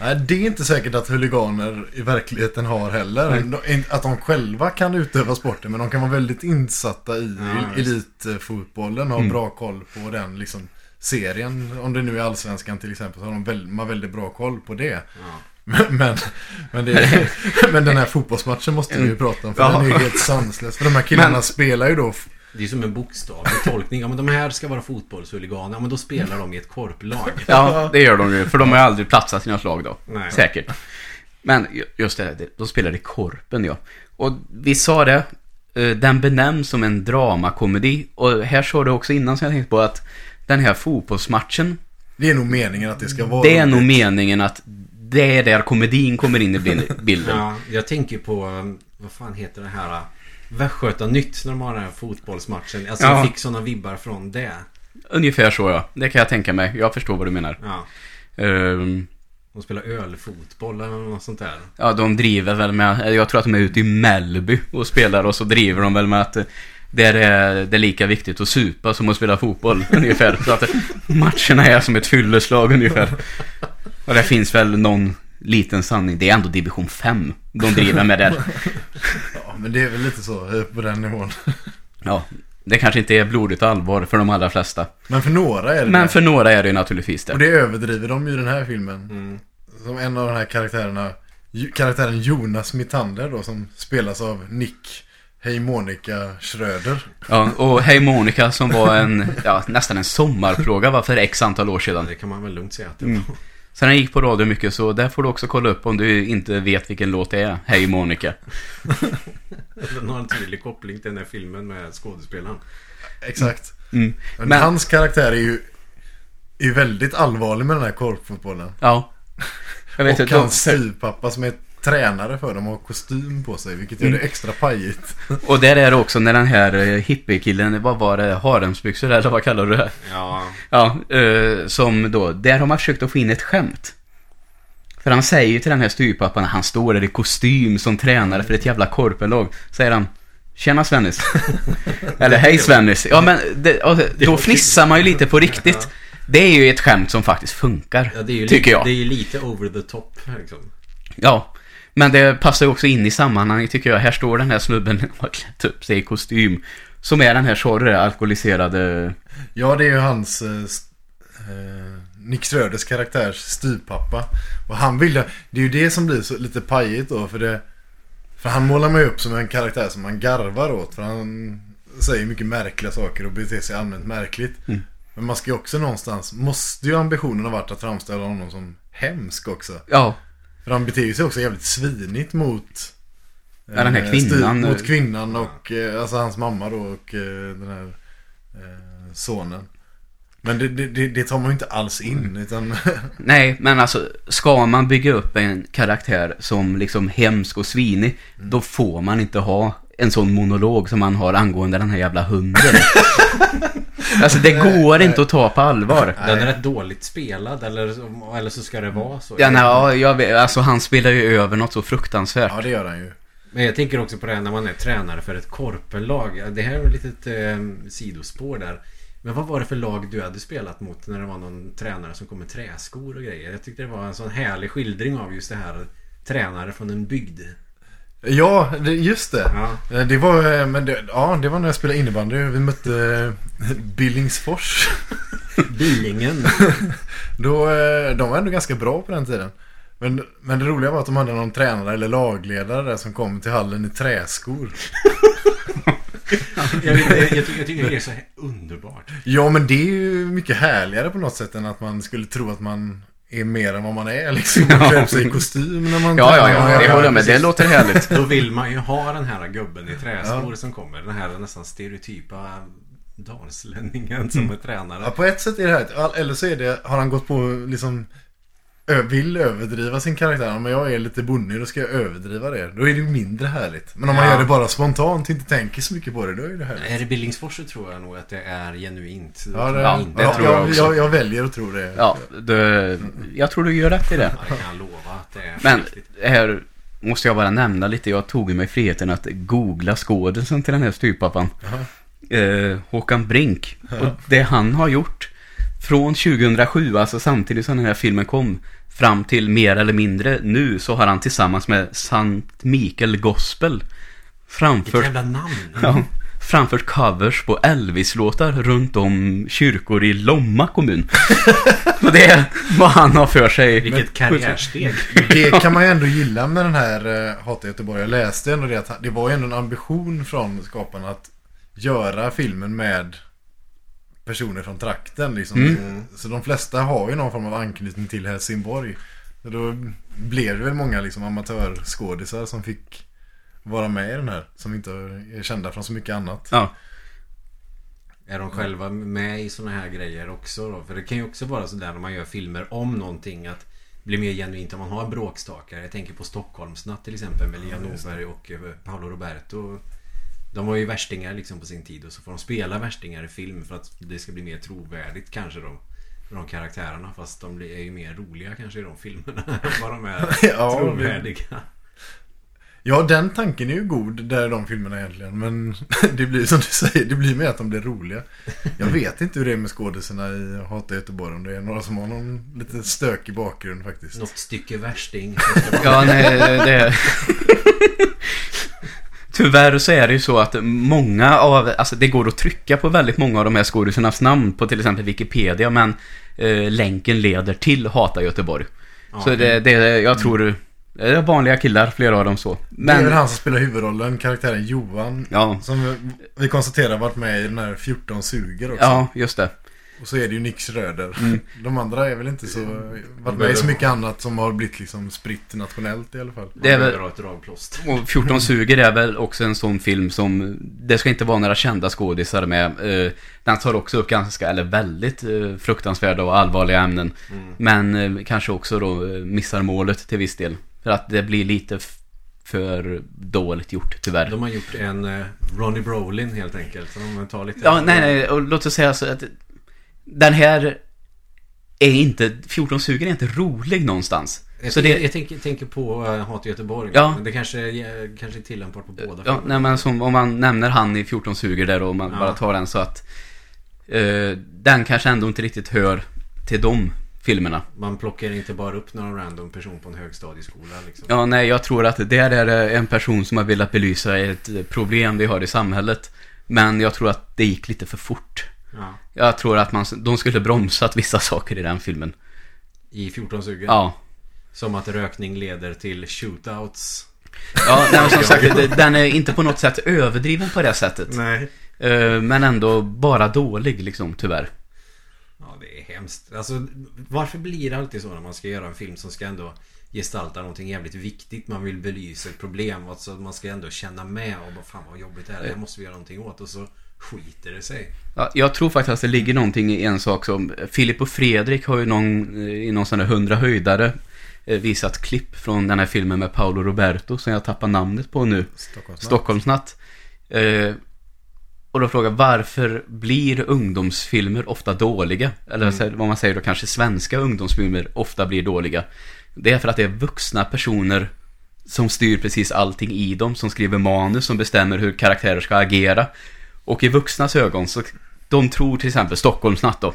Nej, det är inte säkert att huliganer i verkligheten har heller. De, att de själva kan utöva sporten, men de kan vara väldigt insatta i Ja, elitfotbollen och ha bra koll på den liksom, serien. Om det nu är allsvenskan till exempel, så har de väl, man väldigt bra koll på det. ja. Men, men, men, det, <laughs> men den här fotbollsmatchen måste vi ju prata om, för Ja. den är ju helt sanslös. För de här killarna Men- spelar ju då Det är som en bokstavlig tolkning. Ja men de här ska vara fotbollshuliganer. Ja men då spelar de i ett korplag. Ja, det gör de ju. För de har ju aldrig platsat sina slag då. Nej. Säkert. Men ju- just det, det- de spelar i Korpen ja. Och vi sa det, eh, den benämns som en dramakomedi. Och här sa du också innan som jag tänkte på att den här fotbollsmatchen, Det är nog meningen att det ska vara det är nog meningen att det är där komedin kommer in i bil- <laughs> bilden. Ja, jag tänker på, um, vad fan heter det här? uh, Västgöta Nytt när de har den här fotbollsmatchen. Alltså Ja. jag fick sådana vibbar från det. Ungefär så ja. Det kan jag tänka mig. Jag förstår vad du menar. Ja. Ehm, De spelar ölfotboll eller något sånt där. Ja, de driver väl med, jag tror att de är ute i Mellby och spelar och så driver de väl med att eh, där är det lika viktigt att supa som att spela fotboll <laughs> ungefär. Så att matcherna är som ett fylleslag ungefär. Och det finns väl någon liten sanning. Det är ändå division 5 de driver med där. <laughs> Ja, men det är väl lite så eh, på den nivån. Ja, det kanske inte är blodigt allvar för de allra flesta. Men för några är det Men det. för några är det naturligtvis Och det. det överdriver de ju i den här filmen. Mm. Som en av de här karaktärerna. Karaktären Jonas Mitander då som spelas av Nick Hej Monica Schröder. Ja, och Hej Monica som var en, ja, nästan en sommarplåga va, för x antal år sedan. Det kan man väl lugnt säga att det Mm. var. Så den gick på radio mycket så där får du också kolla upp om du inte vet vilken låt det är. Hej Monica. Den har en tydlig koppling till den här filmen med skådespelaren. Exakt. Mm. Men, Men- hans karaktär är ju är väldigt allvarlig med den här korpfotbollen. Ja. Jag vet och inte. hans styvpappa som är tränare för dem har kostym på sig. Vilket gör det Mm. extra pajigt. <laughs> Och där är det också när den här eh, hippiekillen, vad var det, haremsbyxor eller vad kallar du det? Ja. Ja, eh, som då, där har man försökt att få in ett skämt. För han säger ju till den här styrpappan, han står där i kostym som tränare för ett jävla korpenlag. Säger han, Tjena Svennis. <laughs> Eller hej Svennis. Ja men det, och då fnissar man ju lite på riktigt. Det är ju ett skämt som faktiskt funkar. Ja, det är ju tycker lite, jag. Det är ju lite over the top liksom. Ja. Men det passar ju också in i sammanhanget tycker jag. Här står den här snubben <laughs> och har klätt upp sig i kostym. Som är den här sorre alkoholiserade... Ja, det är ju hans... Eh, eh, Nick Schröders karaktärs styvpappa. Och han vill Det är ju det som blir så lite pajigt då. För det... För han målar man ju upp som en karaktär som man garvar åt. För han säger mycket märkliga saker och beter sig allmänt märkligt. Mm. Men man ska ju också någonstans... Måste ju ambitionen ha varit att framställa honom som hemsk också. Ja, För han beter sig också jävligt svinigt mot... Ja, den här eh, kvinnan. Mot kvinnan och eh, alltså hans mamma då och eh, den här eh, sonen. Men det, det, det, tar man ju inte alls in utan... <laughs> nej men alltså ska man bygga upp en karaktär som liksom hemsk och svinig. Då får man inte ha en sån monolog som man har angående den här jävla hunden. <laughs> alltså det går inte att ta på allvar. Den är rätt dåligt spelad eller, så- eller så ska det vara så. Ja, nej, ja, jag vet, alltså han spelar ju över något så fruktansvärt. ja det gör han ju. Men jag tänker också på det här när man är tränare för ett korpenlag. Det här är ett litet eh, sidospår där. Men vad var det för lag du hade spelat mot när det var någon tränare som kom med träskor och grejer? Jag tyckte det var en sån härlig skildring av just det här tränare från en bygd. Ja, det, just det. Ja. Eh, Det var, eh, men det, ja, det var när jag spelade innebandy. Vi mötte eh, Billingsfors. <laughs> Billingen. <laughs> Då, de var ändå ganska bra på den tiden. Men, men det roliga var att de hade någon tränare eller lagledare där som kom till hallen i träskor. <laughs> Jag, jag, jag, tycker, jag tycker det är så underbart. Ja, men det är ju mycket härligare på något sätt än att man skulle tro att man är mer än vad man är. Liksom, <laughs> man Ja. klär sig i kostym när man Ja, ja, ja, det håller jag med. Det låter härligt. Då vill man ju ha den här gubben i träskor som kommer. Den här nästan stereotypa dalslänningen som är tränare. Ja, på ett sätt är det här, eller så är det, har han gått på liksom vill överdriva sin karaktär. Om jag är lite bonnig då ska jag överdriva det. Då är det ju mindre härligt. Men om man Ja. gör det bara spontant inte tänker så mycket på det, då är det härligt. Är det Billingsfors så tror jag nog att det är genuint. Ja, det, jag ja, det ja, tror jag jag, också. jag, jag väljer att tro det. Ja, det, jag tror du gör rätt i det. Ja, det kan jag lova att det är Men riktigt. här måste jag bara nämna lite. Jag tog mig friheten att googla skådisen till den här styrpappan. Eh, Håkan Brink. Och det han har gjort från 2007, alltså samtidigt som den här filmen kom, fram till mer eller mindre nu, så har han tillsammans med Sankt Mikael Gospel framfört, jävla namn. <laughs> ja, framfört covers på Elvis-låtar runt om kyrkor i Lomma kommun. <laughs> Och det är vad han har för sig. Vilket karriärsteg. <laughs> Det kan man ju ändå gilla med den här uh, Hata Göteborg. Jag läste ändå det att det var ju ändå en ambition från skaparna att göra filmen med personer från trakten. Liksom. Mm. Så de flesta har ju någon form av anknytning till Helsingborg. Då blev det väl många liksom, amatörskådisar som fick vara med i den här. Som inte är kända från så mycket annat. Ja, Är de själva med i såna här grejer också då? För det kan ju också vara sådär när man gör filmer om någonting att blir mer genuint om man har bråkstakar. Jag tänker på Stockholmsnatt till exempel med Lia Norberg och eh, Paolo Roberto. De var ju värstingar liksom på sin tid och så får de spela värstingar i film för att det ska bli mer trovärdigt kanske då. För de karaktärerna fast de är ju mer roliga kanske i de filmerna <laughs> än vad de är <laughs> Ja, trovärdiga. Ja, den tanken är ju god där de filmerna egentligen. Men <laughs> det blir som du säger, det blir mer att de blir roliga. Jag vet inte hur det är med skådisarna i Hata Göteborg. Om det är några som har någon lite stökig bakgrund faktiskt. Något stycke värsting. Ja, nej, det... Tyvärr så är det ju så att många av, alltså det går att trycka på väldigt många av de här skådisarnas namn på till exempel Wikipedia, men eh, länken leder till Hata Göteborg. Ja. Så det, det, jag tror, det är vanliga killar, flera av dem så. Det är väl Men, han som spelar huvudrollen, karaktären Johan. ja, Som vi- vi konstaterar varit med i den här 14 suger också. ja, just det. Och så är det ju Nick Schröder. Mm. <laughs> De andra är väl inte så... Varit med i så mycket annat som har blivit liksom spritt nationellt i alla fall. Det är väl- ett dragplåster. Och 14 suger är väl också en sån film som, det ska inte vara några kända skådisar med. Eh, Den tar också upp ganska, eller väldigt eh, fruktansvärda och allvarliga ämnen. Mm. Men eh, kanske också då missar målet till viss del. För att det blir lite för dåligt gjort tyvärr. De har gjort en eh, Ronnie Brolin helt enkelt. Så de tar lite... Ja, nej, nej, och låt oss säga så att den här är inte, 14 suger är inte rolig någonstans. Jag, Så det, jag tänker, tänker på uh, Hat i Göteborg. Ja. Men det kanske, eh, kanske är tillämpbart på båda ja, nej, men som, om man nämner han i 14 suger där och man Ja. bara tar den så att eh, den kanske ändå inte riktigt hör till de filmerna. Man plockar inte bara upp någon random person på en högstadieskola liksom. Ja, nej, jag tror att det är en person som har velat belysa ett problem vi har i samhället. Men jag tror att det gick lite för fort. Ja. Jag tror att man, de skulle bromsat vissa saker i den filmen. I 14 sugen. Ja. Som att rökning leder till shootouts. Ja, nej, som <laughs> sagt, den är inte på något sätt överdriven på det sättet. Nej. Eh, Men ändå bara dålig liksom, tyvärr. Ja, det är hemskt. Alltså, varför blir det alltid så när man ska göra en film som ska ändå gestalta någonting jävligt viktigt? Man vill belysa ett problem. Alltså, man ska ändå känna med och bara fan vad jobbigt det här är. Det här måste vi göra någonting åt. Och så skiter det sig. Ja, jag tror faktiskt att det ligger någonting i en sak som Filip och Fredrik har ju någon, eh, i någon sån där hundra höjdare eh, visat klipp från den här filmen med Paolo Roberto som jag tappar namnet på nu. Stockholmsnatt. Stockholmsnatt. Eh, och då frågar varför blir ungdomsfilmer ofta dåliga? Eller så- vad man säger då kanske svenska ungdomsfilmer ofta blir dåliga. Det är för att det är vuxna personer som styr precis allting i dem, som skriver manus, som bestämmer hur karaktärer ska agera. Och i vuxnas ögon så, de tror till exempel Stockholmsnatt då,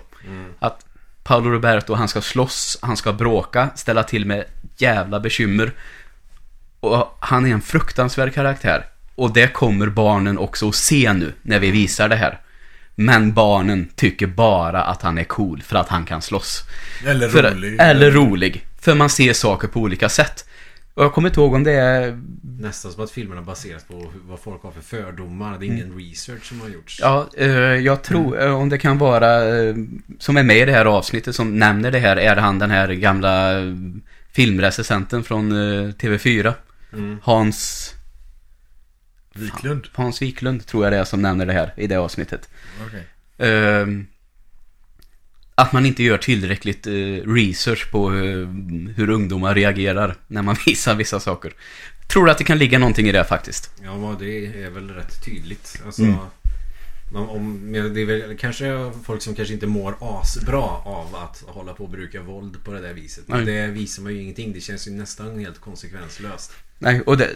att Paolo Roberto, han ska slåss, han ska bråka, ställa till med jävla bekymmer. Och han är en fruktansvärd karaktär. Och det kommer barnen också att se nu när vi visar det här. Men barnen tycker bara att han är cool för att han kan slåss. Eller För, rolig. eller rolig. För man ser saker på olika sätt. Och jag kommer inte ihåg om det är... Nästan som att filmerna baseras på vad folk har för fördomar. Det är ingen research som har gjorts. Ja, eh, jag tror eh, om det kan vara eh, som är med i det här avsnittet som nämner det här är han den här gamla filmrecensenten från eh, TV4. Mm. Hans, Wiklund. Hans Wiklund tror jag det är som nämner det här i det avsnittet. Okej. Ehm, att man inte gör tillräckligt eh, research på eh, hur ungdomar reagerar när man <laughs> visar vissa saker. Tror att det kan ligga någonting i det faktiskt. Ja, det är väl rätt tydligt. Alltså, Mm. om, det är väl kanske folk som kanske inte mår asbra av att hålla på och bruka våld på det där viset. Men det visar man ju ingenting. Det känns ju nästan helt konsekvenslöst. Nej, och det,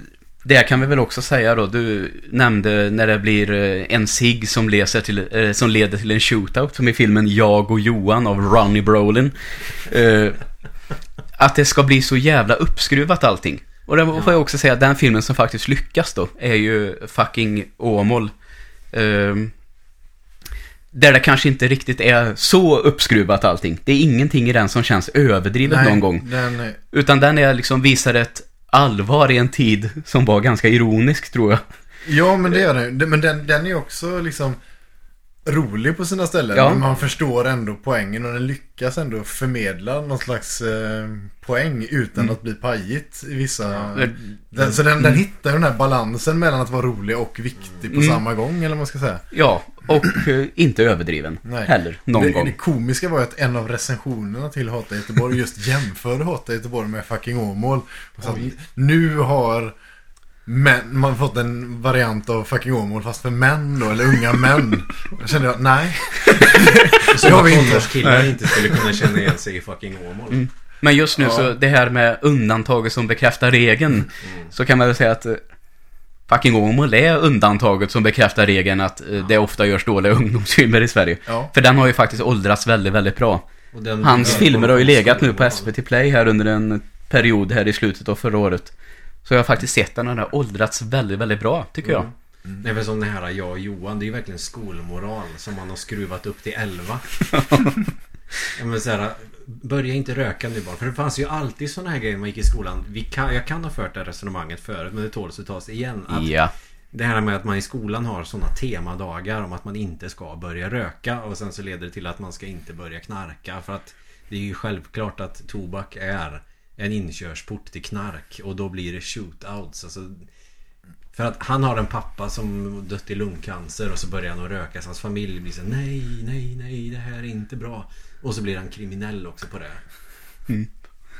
det kan vi väl också säga då. Du nämnde när det blir eh, en sig som, läser till, eh, som leder till en shootout, som i filmen Jag och Johan av Ronnie Brolin. Eh, att det ska bli så jävla uppskruvat allting. Och det får jag också säga, den filmen som faktiskt lyckas då, är ju fucking Åmål. Eh, där det kanske inte riktigt är så uppskruvat allting. Det är ingenting i den som känns överdrivet någon gång. Den, Utan den är liksom visar ett allvar i en tid som var ganska ironisk tror jag. ja, men det gör den. Men den, den är också liksom rolig på sina ställen. Ja. Men man förstår ändå poängen och den lyckas ändå förmedla någon slags eh, poäng utan Mm. att bli pajigt i vissa... Ja. Den, så den, den hittar den här balansen mellan att vara rolig och viktig på Mm. samma gång, eller vad man ska säga. Ja, och eh, inte överdriven Nej. heller någon det, gång. det komiska var ju att en av recensionerna till Hata Göteborg just jämförde Hata Göteborg med fucking Åmål. Och att nu har män, man har fått en variant av fucking Åmål fast för män då, eller unga män. <laughs> Då kände jag, nej. Så har att vi inte. Nej. inte skulle kunna känna igen sig i fucking Åmål. Mm. Men just nu Ja. så, det här med undantaget som bekräftar regeln, så kan man väl säga att eh, fucking Åmål är undantaget som bekräftar regeln att eh, det ofta görs dåliga <laughs> ungdomsfilmer i Sverige. Ja. För den har ju faktiskt åldrats väldigt, väldigt bra. Och den- Hans filmer har ju legat nu på. SVT Play här under en period här i slutet av förra året. Så jag har faktiskt sett den och den har åldrats väldigt, väldigt bra, tycker jag. Mm. Det är väl som det här jag och Johan. Det är ju verkligen skolmoral som man har skruvat upp till 11. <laughs> ja, men så här, börja inte röka nu bara. För det fanns ju alltid sådana här grejer när man gick i skolan. Vi kan, jag kan ha fört det här resonemanget förut men det tåls att tas igen. Att Ja. Det här med att man i skolan har sådana temadagar om att man inte ska börja röka och sen så leder det till att man ska inte börja knarka. För att det är ju självklart att tobak är en inkörsport till knark och då blir det shootouts. Alltså, för att han har en pappa som dött i lungcancer och så börjar han att röka så hans familj blir så nej, nej, nej, det här är inte bra. Och så blir han kriminell också på det. Mm.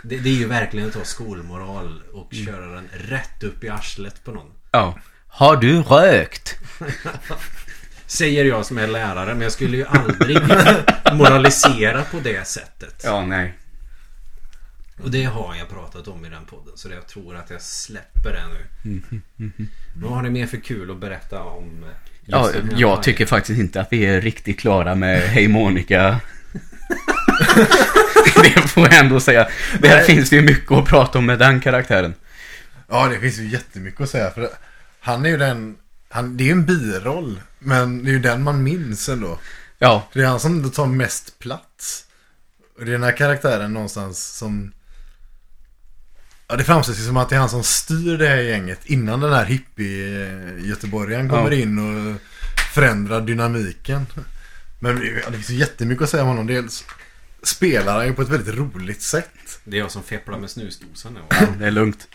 Det, det är ju verkligen att ta skolmoral och köra den rätt upp i arslet på någon. Ja. Har du rökt? <laughs> Säger jag som är lärare, men jag skulle ju aldrig <laughs> moralisera på det sättet. Ja, nej. Och det har jag pratat om i den podden, så jag tror att jag släpper det nu. Vad har ni mer för kul att berätta om? eh, Ja, här jag tycker faktiskt inte att vi är riktigt klara med Hej Monica. <laughs> det får jag ändå säga. Där Nej. finns det ju mycket att prata om med den karaktären. Ja, det finns ju jättemycket att säga. För han är ju den... Han, det är ju en biroll. Men det är ju den man minns ändå. Ja, Det är han som tar mest plats. Och det är den här karaktären någonstans som... Ja, det framställs ju som att det är han som styr det här gänget innan den här hippie-göteborgaren kommer Ja. in och förändrar dynamiken. Men det- ja, det finns ju jättemycket att säga om honom. Dels spelar han ju på ett väldigt roligt sätt. Det är jag som fepplar med snusdosan nu. det är lugnt.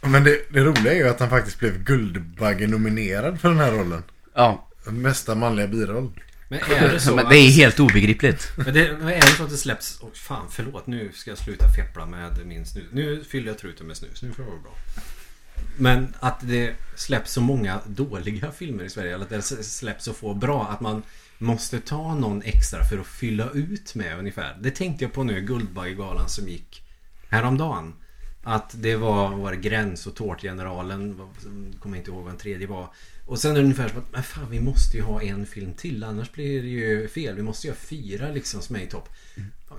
Men det, det roliga är ju att han faktiskt blev Guldbagge-nominerad för den här rollen. Ja, Bästa manliga biroll. Men är det så men det är helt obegripligt. Men det, men är det så att det släpps... Oh, fan, förlåt. Nu ska jag sluta feppla med min snus. Nu fyller jag truten med snus. Nu får det vara bra. Men att det släpps så många dåliga filmer i Sverige. Eller att det släpps så få bra. Att man måste ta någon extra för att fylla ut med ungefär. Det tänkte jag på nu. Guldbaggegalan som gick häromdagen. Att det var, var det Gräns och Tårtgeneralen. Kommer inte ihåg vad den tredje var. Och sen är det ungefär som att men fan, vi måste ju ha en film till. Annars blir det ju fel. Vi måste ju ha fyra liksom som är i topp.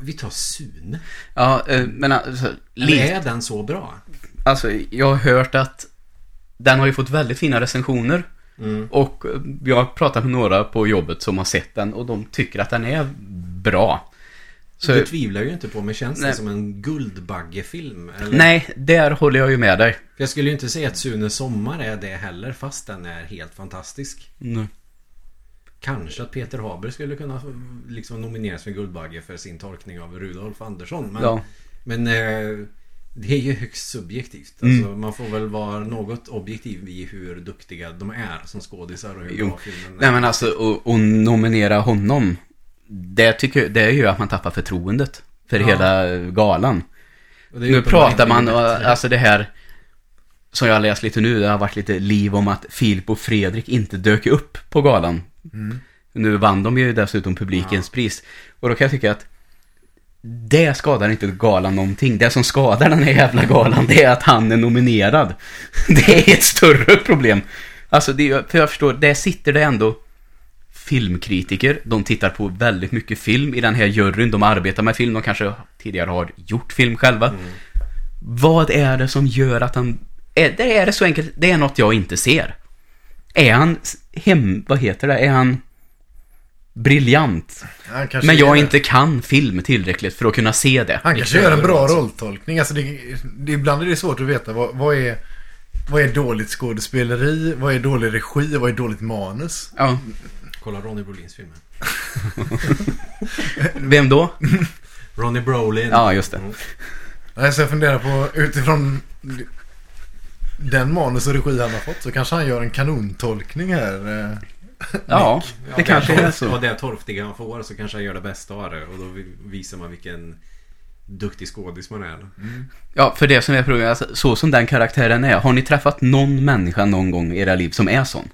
Vi tar Sune. Ja, eh, men alltså, Eller är den så bra? alltså, jag har hört att den har ju fått väldigt fina recensioner. Mm. Och eh, jag har pratat med några på jobbet som har sett den och de tycker att den är bra. Så, Det tvivlar ju inte på. Men känns det Nej. som en Guldbaggefilm? Eller? nej, där håller jag ju med dig. Jag skulle ju inte säga att Sune Sommar är det heller. Fast den är helt fantastisk. Nej. Kanske att Peter Haber skulle kunna liksom nomineras för Guldbagge för sin tolkning av Rudolf Andersson. Men, Ja. men eh, det är ju högst subjektivt. Mm. Alltså, Man får väl vara något objektiv i hur duktiga de är som skådisar och hur Jo. bra filmen är. Nej men alltså, att nominera honom, det tycker det är ju att man tappar förtroendet för Ja. hela galan. Nu pratar man, och, alltså det här som jag har läst lite nu, det har varit lite liv om att Filip och Fredrik inte dök upp på galan. Nu vann de ju dessutom publikens pris. Och då kan jag tycka att det skadar inte galan någonting. Det som skadar den här jävla galan, det är att han är nominerad. <laughs> Det är ett större problem. Alltså, det, för jag förstår, där sitter det ändå filmkritiker. De tittar på väldigt mycket film i den här juryn. De arbetar med film. De kanske tidigare har gjort film själva. Vad är det som gör att han... Är det, är det så enkelt? Det är något jag inte ser. Är han hem... Vad heter det? Är han briljant? Men jag inte kan film tillräckligt för att kunna se det. Han kanske gör en bra rolltolkning. Alltså det, det, ibland är det svårt att veta vad, vad är... Vad är dåligt skådespeleri? Vad är dålig regi? Vad är dåligt manus? Ja. Kolla Ronny Brolins filmer. <laughs> Vem då? Ronny Brolin. Ja, just det. Mm. Nej, så jag funderar på utifrån den manus och regi han har fått så kanske han gör en kanontolkning här. eh. Ja, det kanske är så. Och det torftiga han får så kanske han gör det bästa av det. Och då visar man vilken duktig skådis man är. Ja, för det som är problemet, alltså, så som den karaktären är. Har ni träffat någon människa någon gång i era liv som är sån?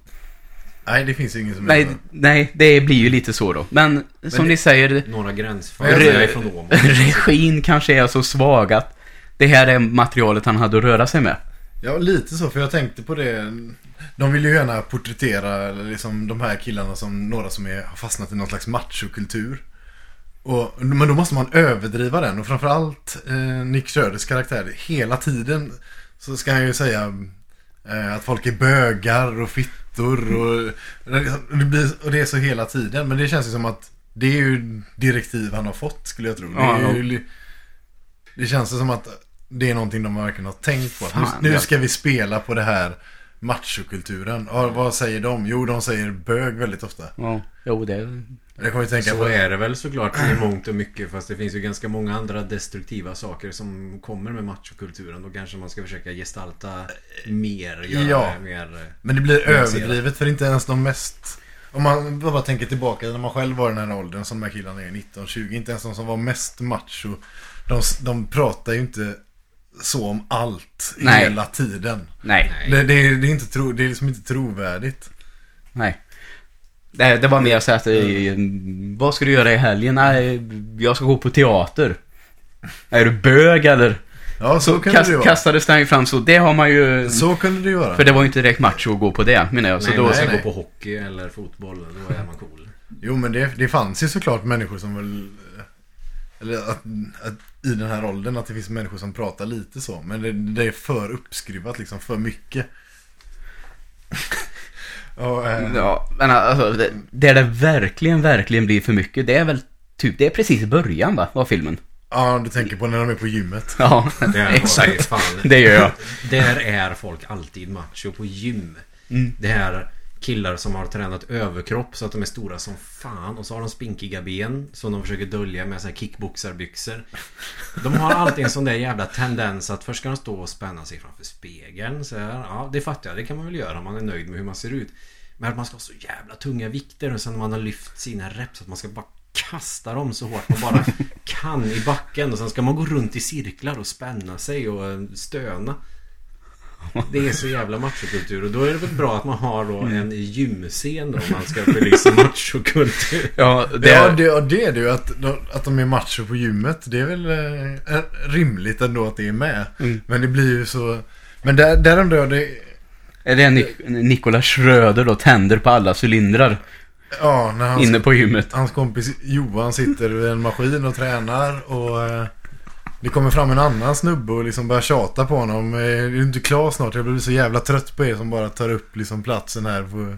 Nej, det finns ju ingen som Nej, nej, det blir ju lite så då. Men som det- ni säger, Några gränsfall. Men- Åmål. regin kanske är så svag att det här är materialet han hade att röra sig med. Ja, lite så. För jag tänkte på det. De vill ju gärna porträttera liksom, de här killarna som några som är, har fastnat i någon slags machokultur. Och, men då måste man överdriva den. Och framförallt eh, Nick Schöders karaktär. Hela tiden så ska han ju säga eh, att folk är bögar och fittor. Och, och, det blir, och det är så hela tiden. Men det känns ju som att det är ju direktiv han har fått skulle jag tro. Ja, det, är ju, det känns som att det är någonting de verkligen har tänkt på. Nu, nu ska vi spela på det här machokulturen. Och vad säger de? Jo, de säger bög väldigt ofta. Ja, jo det... Jag kommer tänka Så på... är det väl såklart i mångt och mycket. Fast det finns ju ganska många andra destruktiva saker som kommer med machokulturen. Då kanske man ska försöka gestalta mer. Göra Ja. det mer... eh, Men det blir överdrivet för inte ens de mest... Om man bara tänker tillbaka när man själv var i den här åldern som de här killarna är, 19-20. Inte ens de som var mest macho. De, de pratar ju inte så om allt Nej. hela tiden. Nej, Nej. Det, det, är, det, är inte tro, det är liksom inte trovärdigt. nej. Det, det var mer så att, eh, vad ska du göra i helgen? Nej, jag ska gå på teater. Är du bög eller? Ja, så, Så kunde kast, det ju vara. kastades den fram så, det har man ju... Så kunde det ju vara. För det var ju inte direkt macho att gå på det, menar jag. Så Nej, då, nej, ska nej. gå på hockey eller fotboll. Då är man cool. Jo, men det, det fanns ju såklart människor som väl... Eller att, att i den här åldern att det finns människor som pratar lite så. Men det, det är för uppskruvat liksom, för mycket. <laughs> Och, eh, Ja, men alltså, det, där det verkligen, verkligen blir för mycket, det är väl typ, det är precis i början va, av filmen. ja, du tänker på när de är på gymmet. Ja, Det är exakt. Det gör jag. Där är folk alltid macho på gym. Mm. Det här killar som har tränat överkropp så att de är stora som fan och så har de spinkiga ben som de försöker dölja med så här kickboxarbyxor. De har alltid en sån där jävla tendens att först ska de stå och spänna sig framför spegeln. Så här, ja, det fattar jag. Det kan man väl göra om man är nöjd med hur man ser ut. Men att man ska ha så jävla tunga vikter och sen när man har lyft sina reps att man ska bara kasta dem så hårt man bara kan i backen och sen ska man gå runt i cirklar och spänna sig och stöna. Det är så jävla machokultur och då är det väl bra att man har då en gymscen då om man ska belysa machokultur. Ja, det, Ja, det, och det är det ju att, de- att de är macho på gymmet. Det är väl eh, rimligt ändå att det är med. Mm. Men det blir ju så... Men där, där ändå, det... är det Nik- Nikola Schröder då tänder på alla cylindrar Ja, när hans, inne på gymmet. hans kompis Johan sitter vid en maskin och tränar och... Eh, det kommer fram en annan snubbe och liksom börjar tjata på honom. Eh, är du inte klar snart? Jag blir så jävla trött på er som bara tar upp liksom platsen här. På...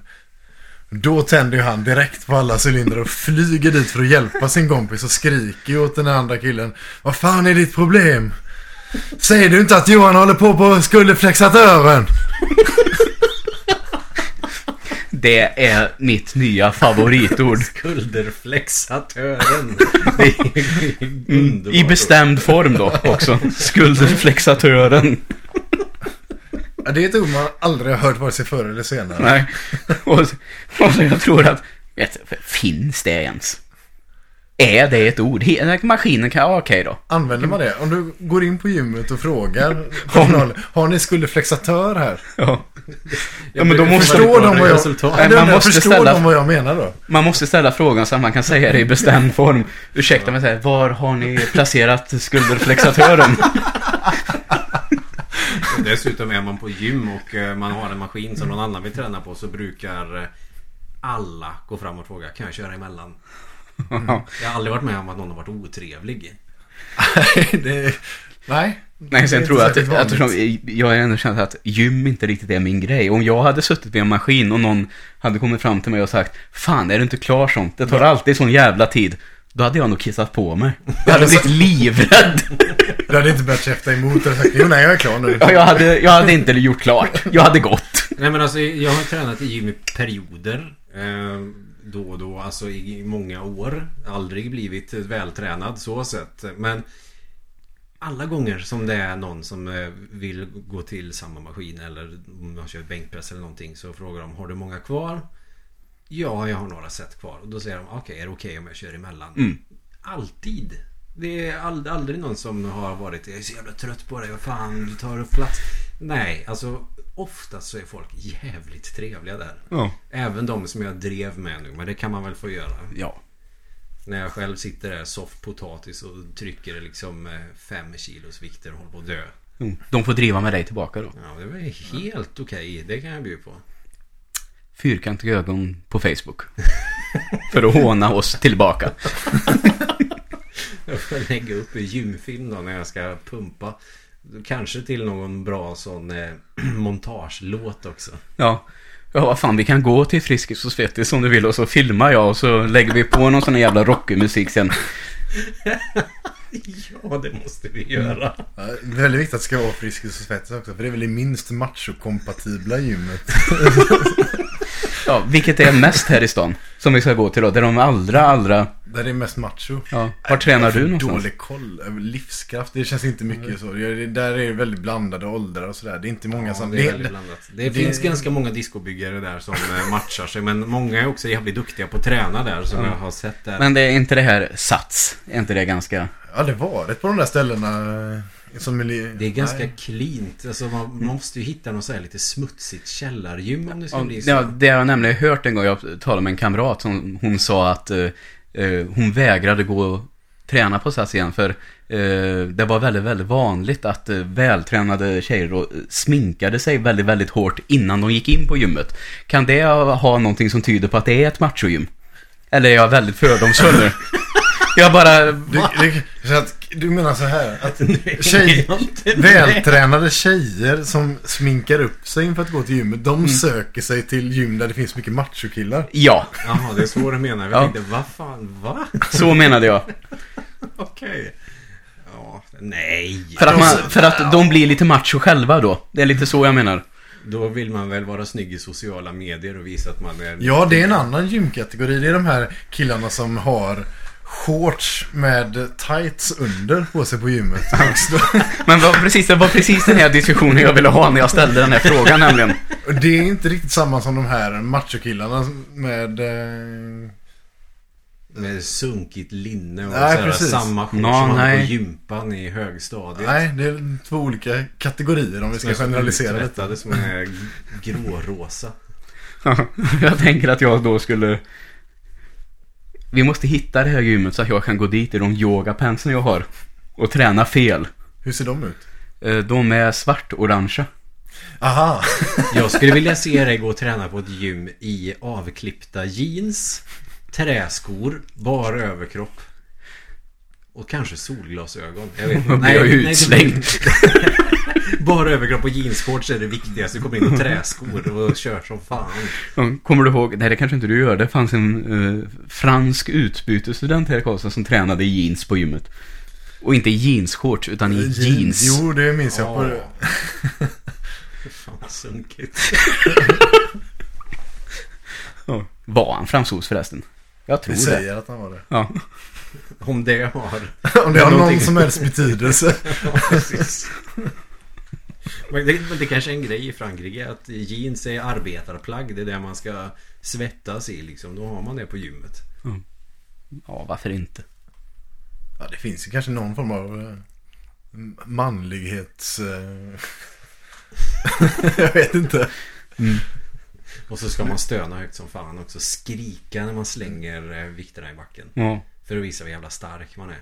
Då tänder ju han direkt på alla cylindrar och flyger dit för att hjälpa sin kompis och skriker ju åt den andra killen. Vad fan är ditt problem? Säger du inte att Johan håller på på skulderflexatören? Det är mitt nya favoritord. <laughs> Skulderflexatören. <laughs> I bestämd form då också. Skulderflexatören. Ja, det är ett ord man aldrig har hört vare sig förr eller senare. Nej. Och, och så jag tror att, vet, finns det ens? Är det ett ord? He- den här Maskinen kan, ja, okej då. Använder man det? Om du går in på gymmet och frågar <laughs> personalen, har ni skulderflexatör här? Ja. Ja, men då måste- Förstår de vad jag. Nej, man måste förstår ställa- de vad jag menar då? Man måste ställa frågan så att man kan säga det i bestämd form. Ursäkta mig, här, var har ni placerat skulderflexatören? Och <laughs> Dessutom är man på gym och eh, man har en maskin som någon annan vill träna på så brukar eh, alla gå fram och fråga Kan jag köra emellan? Jag har aldrig varit med om att någon har varit otrevlig. Nej, det... Nej. Nej, sen tror jag att, eftersom vanligt. jag har ändå känt att gym inte riktigt är min grej. Om jag hade suttit vid en maskin och någon hade kommit fram till mig och sagt Fan, är du inte klar sånt? Det tar alltid sån jävla tid. Då hade jag nog kissat på mig. Jag hade blivit <laughs> livrädd. Du hade inte börjat käfta emot och sagt jo nej jag är klar nu. Ja, jag hade, jag hade inte gjort klart. Jag hade gått. Nej men alltså jag har tränat i gym i perioder. Då och då, alltså i många år. Aldrig blivit vältränad så sett. Men alla gånger som det är någon som eh, vill gå till samma maskin eller om man kör bänkpress eller någonting så frågar de Har du många kvar? Ja, jag har några set kvar. Och då säger de Okej, är det okej om jag kör emellan? Mm. Alltid. Det är ald- aldrig någon som har varit Jag är så jävla trött på dig, vad fan, du tar upp plats. Nej, alltså oftast så är folk jävligt trevliga där. Ja. Även de som jag drev med nu, men det kan man väl få göra. Ja. När jag själv sitter där soft potatis och trycker liksom eh, fem kilos vikter och håller på att dö. Mm. De får driva med dig tillbaka då. Ja, det var helt okej. Det kan jag bjuda på. Fyrkantiga ögon på Facebook. <laughs> För att håna oss tillbaka. <laughs> Jag får lägga upp en gymfilm då när jag ska pumpa. Kanske till någon bra sån eh, <clears throat> montagelåt också. Ja. Ja, vad fan, vi kan gå till Friskis och Svettis om du vill och så filmar jag och så lägger vi på någon sån här jävla rockig musik sen. <laughs> Ja, det måste vi göra. Ja, det är väldigt viktigt att det ska vara Friskis och Svettis också. För det är väl det minst machokompatibla gymmet. <laughs> Ja, vilket är mest här i stan som vi ska gå till då? Det är de allra, allra... Där det är mest macho. Ja. Var tränar du någonstans? Dålig koll. Livskraft. Det känns inte mycket så. Det- Där är det väldigt blandade åldrar och sådär. Det är inte många Ja, som... det är det- väldigt blandat. Det, det- finns ganska många discobyggare där som eh, matchar sig. Men många är också jävligt duktiga på att träna där som jag har sett där. Men det är inte det här Sats? Är inte det ganska... Jag har aldrig varit på de där ställena. Som miljö... Det är ganska Nej. cleant. Alltså man måste ju hitta något så här lite smutsigt källargym om det ska Ja, bli så. det, det har jag nämligen hört en gång. Jag talade med en kamrat som hon sa att eh, eh, hon vägrade gå och träna på SAS igen. För eh, det var väldigt, väldigt vanligt att eh, vältränade tjejer då, sminkade sig väldigt, väldigt hårt innan de gick in på gymmet. Kan det ha någonting som tyder på att det är ett machogym? Eller är jag väldigt fördomsfull nu? <laughs> Jag bara... Att, du menar så här att <laughs> tjej, vältränade tjejer som sminkar upp sig inför att gå till gymmet, de Mm. söker sig till gym där det finns mycket machokillar. Ja, Jaha, det är så du menar. Jag Ja. tänkte, vad fan, va? så menade jag. <laughs> Okej. Ja, nej. För att, man, för att de blir lite macho själva då. Det är lite så jag menar. Då vill man väl vara snygg i sociala medier och visa att man är... Ja, det är en annan gymkategori. Det är de här killarna som har shorts med tights under på sig på gymmet. Men var precis, det var precis den här diskussionen jag ville ha när jag ställde den här frågan nämligen. Det är inte riktigt samma som de här machokillarna med... Eh, Med sunkigt linne och Nej, precis. samma shorts Nå, som man hade på nej. gympan i högstadiet. nej, det är två olika kategorier om vi ska generalisera det. Tvättade som är grårosa. <laughs> Jag tänker att jag då skulle... Vi måste hitta det här gymmet så att jag kan gå dit i de yogapantsen jag har. Och träna fel. Hur ser de ut? Eh, De är svart-orangea. Aha! <laughs> Jag skulle vilja se dig gå och träna på ett gym i avklippta jeans, träskor, bara överkropp. Och kanske solglasögon. Jag vet <laughs> inte. Blir jag nej, utslängd. det- bara överkropp och jeansshorts är det viktigaste. Du kommer in och träskor och kör som fan. Kommer du ihåg? Nej, det kanske inte du gör. Det fanns en eh, fransk utbytesstudent här i Karlstad som tränade i jeans på gymmet. Och inte i jeansshorts, utan i jeans. Jo, det minns jag. På, <laughs> Fan sunkigt. Ja. Var han fransos förresten? Jag tror vi det. säger att han var det. Ja. Om det har... Om det <laughs> har någon som helst betydelse. <laughs> Ja, precis. Men det, men det kanske är en grej i Frankrike att jeans är arbetarplagg. Det är det man ska svettas i liksom. Då har man det på gymmet. ja, varför inte? Ja, det finns ju kanske någon form av eh, manlighets... Eh... <laughs> jag vet inte. Och så ska man stöna högt som fan också. Skrika när man slänger eh, vikterna i backen. Ja. För att visa hur jävla stark man är.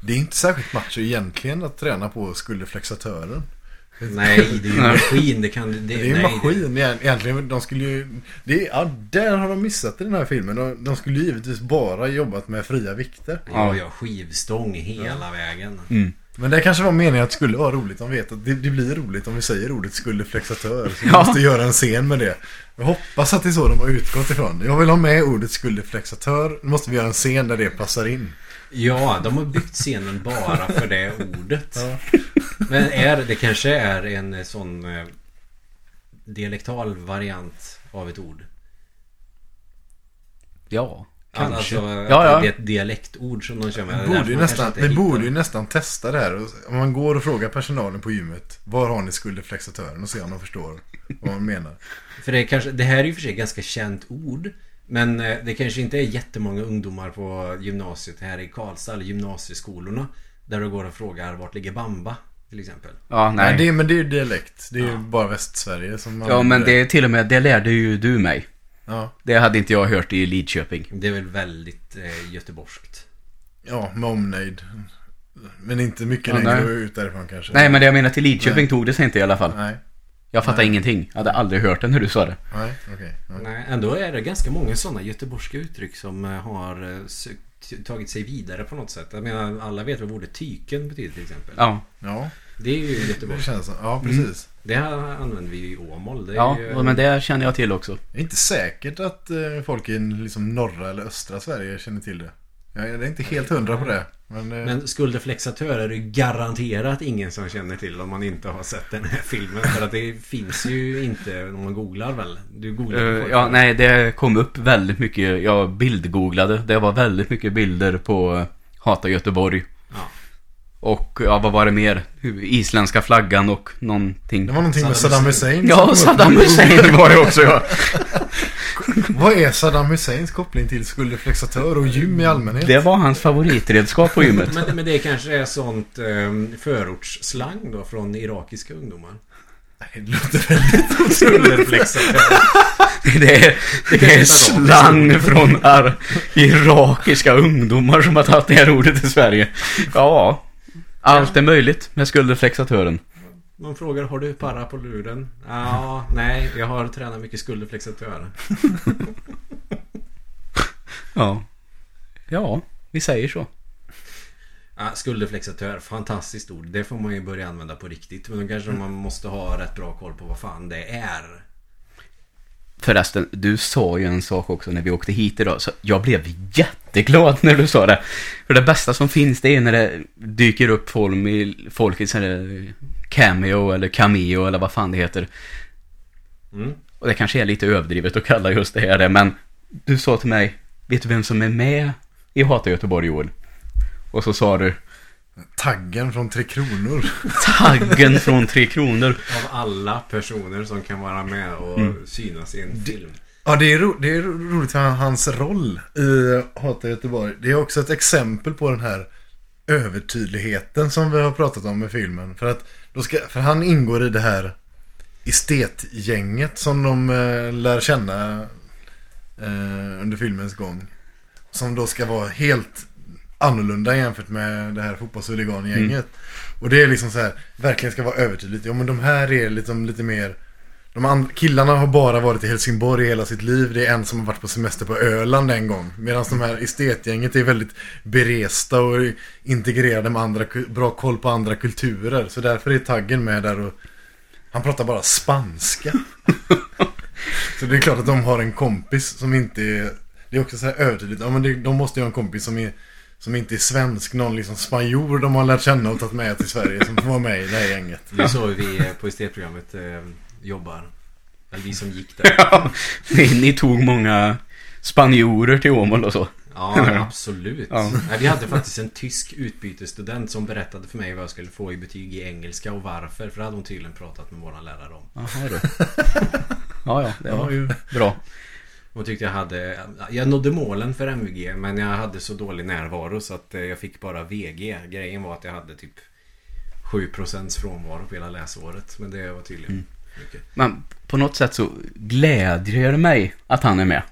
Det är inte särskilt macho egentligen att träna på skulderflexatören. Nej, det är ju <laughs> maskin. Det kan... Det, Det är ju nej, maskin egent- egentligen. De skulle ju... Det är, ja, där har de missat i den här filmen. De, de skulle givetvis bara jobbat med fria vikter. Det, ja, ja, skivstång hela vägen. Mm. Men det kanske var meningen att det skulle vara roligt. De vet att det, det blir roligt om vi säger ordet skulderflexatör. Så vi Ja. måste göra en scen med det. Jag hoppas att det är så de har utgått ifrån. Jag vill ha med ordet skulderflexatör. Nu måste vi göra en scen där det passar in. Ja, de har byggt scenen bara för det ordet. Ja. Men är, det kanske är en sån eh, dialektal variant av ett ord. Ja, kanske. Alltså, ja, ja. det är ett dialektord som de kör med. Borde, nästan, vi borde ju nästan testa det här. Om man går och frågar personalen på gymmet. Var har ni skulderflexatören? Och se om de förstår vad man menar. För det, är kanske, det här är ju för sig ett ganska känt ord. Men eh, det kanske inte är jättemånga ungdomar på gymnasiet här i Karlstad, eller gymnasieskolorna. Där du går och frågar vart ligger Bamba? Till exempel. Ja, Nej, nej. det, men det är ju dialekt. Det är ju Ja. bara Västsverige som man Ja, men det är till och med, det lärde ju du mig. Ja, Det hade inte jag hört i Lidköping. Det är väl väldigt eh, göteborgskt. ja med omnejd. Men inte mycket Ja, längre nej. ut därifrån kanske. Nej, men det jag menar till Lidköping Nej. tog det sig inte i alla fall. Nej, Jag fattar Nej. ingenting. Jag hade aldrig hört det när du sa det. nej, okej. ja. Nej, ändå är det ganska många sådana göteborgska uttryck som eh, har eh, tagit sig vidare på något sätt. Jag menar, alla vet vad ordet tyken betyder till exempel. Ja, Ja, Det är ju det Göteborg. känns så. Ja, precis. Det här använder vi ju i Åmål. Det ja ju, men det känner jag till också. Det är inte säkert att eh, folk i liksom norra eller östra Sverige känner till det. Jag är inte helt hundra på det. Men, eh, Men skulderflexatör är det ju garanterat ingen som känner till om man inte har sett den här filmen. För att det finns ju inte om man googlar väl? Du googlar på ja, nej, det kom upp väldigt mycket. Jag bildgooglade. Det var väldigt mycket bilder på Hata Göteborg. Och ja, vad var det mer? Isländska flaggan och någonting. Det var någonting med Saddam Hussein. Ja, Saddam Hussein var det också ja. <laughs> Vad är Saddam Husseins koppling till skuldreflexatör och gym i allmänhet? Det var hans favoritredskap på gymmet. Men, men det kanske är sånt um, förortsslang då från irakiska ungdomar. Nej, det låter väldigt Skulderflexatör. Det är, det är slang från ar- irakiska ungdomar som har tagit det här ordet i Sverige. Ja, allt är möjligt med skulderflexatören. Man frågar, har du para på luren? Ja, nej, jag har tränat mycket skulderflexatör. <laughs> Ja. Ja, vi säger så. Ja, skulderflexatör, fantastiskt ord. Det får man ju börja använda på riktigt. Men då kanske man måste ha rätt bra koll på vad fan det är. Förresten, du sa ju en sak också när vi åkte hit idag, så jag blev jätteglad när du sa det. För det bästa som finns, det är när det dyker upp folk i, folk i cameo eller cameo eller vad fan det heter. Mm. Och det kanske är lite överdrivet att kalla just det här det, men du sa till mig, vet du vem som är med i Hata Göteborg Joel? Och så sa du, Taggen från Tre Kronor. <laughs> taggen från Tre Kronor. Av alla personer som kan vara med och Mm. synas i en film. Ja, det är, ro- det är ro- roligt med hans roll i Hata Göteborg. Det är också ett exempel på den här övertydligheten som vi har pratat om med filmen. För att då ska, för han ingår i det här estetgänget som de eh, lär känna eh, under filmens gång. Som då ska vara helt annorlunda jämfört med det här fotbollshuligangänget. Och det är liksom så här, verkligen ska vara övertydligt. Ja men de här är liksom lite mer de and- killarna har bara varit i Helsingborg hela sitt liv. Det är en som har varit på semester på Öland en gång. Medan de här estetgänget är väldigt beresta och integrerade med andra, bra koll på andra kulturer. Så därför är Taggen med där och han pratar bara spanska. <laughs> så det är klart att de har en kompis som inte är... Det är också så här övertydligt. Ja men det, de måste ju ha en kompis som är som inte är svensk, någon liksom spanjor de har lärt känna och tagit med till Sverige som vara med i det här gänget. Det är så vi eh, på estetprogrammet eh, jobbar. Eller vi som gick där. Ja, <laughs> ni, ni tog många spanjorer till Åmål och så. Ja, <laughs> absolut. Ja. Nej, vi hade faktiskt en tysk utbytesstudent som berättade för mig vad jag skulle få i betyg i engelska och varför. För det hade hon tydligen pratat med våran lärare om. Jaha du. Ja, ja, det var ju bra. Hon tyckte jag hade... Jag nådde målen för MVG men jag hade så dålig närvaro så att eh, jag fick bara VG. Grejen var att jag hade typ 7% frånvaro på hela läsåret. Men det var tydligen mycket. Men på något sätt så glädjer det mig att han är med.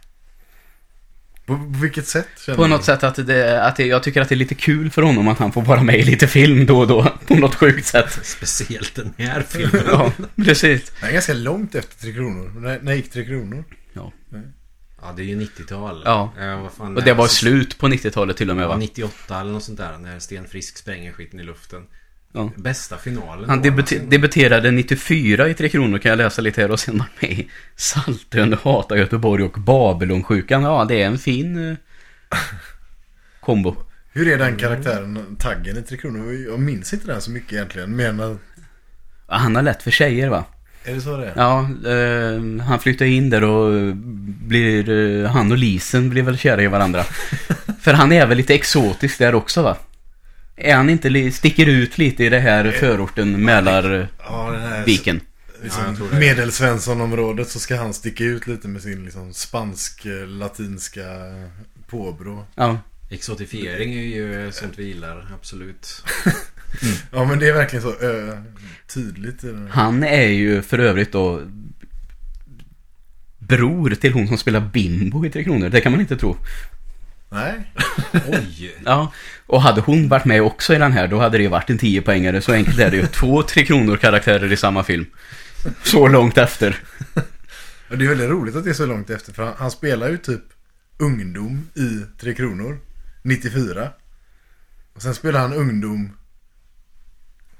På, på vilket sätt? På du? något sätt att, det, att det, jag tycker att det är lite kul för honom att han får vara med i lite film då och då. <laughs> På något sjukt sätt. Speciellt den här <laughs> filmen. Ja, precis. Det är ganska långt efter Tre Kronor. När, när gick Tre Kronor? Ja. Ja, det är ju 90-tal. Ja. Eh, vad fan Och det är var sist- slut på 90-talet till och med va? 98 eller något sånt där när Sten Frisk spränger skiten i luften. Ja. Bästa finalen. Han debuter- debuterade 94 i Tre Kronor kan jag läsa lite här och sen var med i Saltön, Hata Göteborg och Babylonsjukan. Ja, det är en fin eh, kombo. Hur är den karaktären, taggen i Tre Kronor? Jag minns inte den så mycket egentligen. Men eh, Han har lätt för tjejer va? Är det så det är? Ja, eh, han flyttar in där och blir, eh, han och Lisen blir väl kära i varandra. <laughs> För han är väl lite exotisk där också va? Är han inte, sticker ut lite i det här förorten, Mälarviken? Ja, liksom, det. Medelsvensson-området så ska han sticka ut lite med sin liksom, spansk-latinska påbrå. Ja, Exotifiering är ju sånt vi gillar, absolut. <laughs> Ja, men det är verkligen så ö, tydligt. i den. han är ju för övrigt då bror till hon som spelar Bimbo i Tre Kronor. Det kan man inte tro. Nej. <laughs> Oj! Ja, och hade hon varit med också i den här, då hade det ju varit en 10 poängare Så enkelt är det ju. Två Tre Kronor-karaktärer i samma film. Så långt efter. Och det är väldigt roligt att det är så långt efter. För han, han spelar ju typ ungdom i Tre Kronor 94. Och sen spelar han ungdom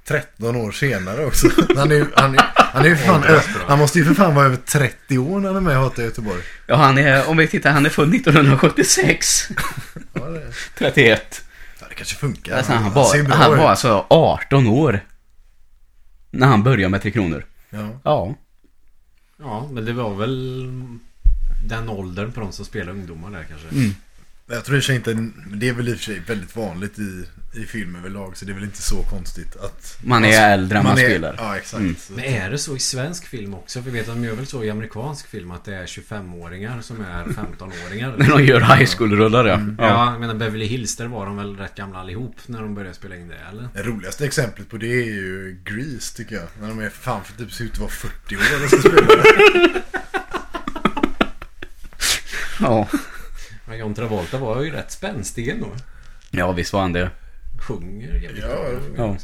13 år senare också. <laughs> Han, är, ju- han, är, han, är ju fan, han måste ju för fan vara över 30 år när han är med i Hata Göteborg. Ja, han är, om vi tittar, han är född 1976. Ja, det, 31. ja, det kanske funkar. Alltså, han var, han var alltså 18 år. När han började med Tre Kronor. Ja. Ja. Ja, men det var väl den åldern på de som spelar ungdomar där kanske. Mm. Jag tror för sig inte, men det är väl i och för sig väldigt vanligt i, i film överlag. Så det är väl inte så konstigt att... Man är äldre än man är, spelar. Ja, exakt. Mm. Men är det så i svensk film också? För vi vet att de gör väl så i amerikansk film att det är 25-åringar som är 15-åringar. <laughs> När de gör high school-rullar ja. Ja, ja. jag menar Beverly Hills där var de väl rätt gamla allihop när de började spela in det, eller? Det roligaste exemplet på det är ju Grease tycker jag. När de är fan för typ ser ut att vara 40 år och ska spela. <laughs> Ja. Men John Travolta var ju rätt spänstig ändå. ja, visst var han det. Sjunger jävligt Ja, bra. ja.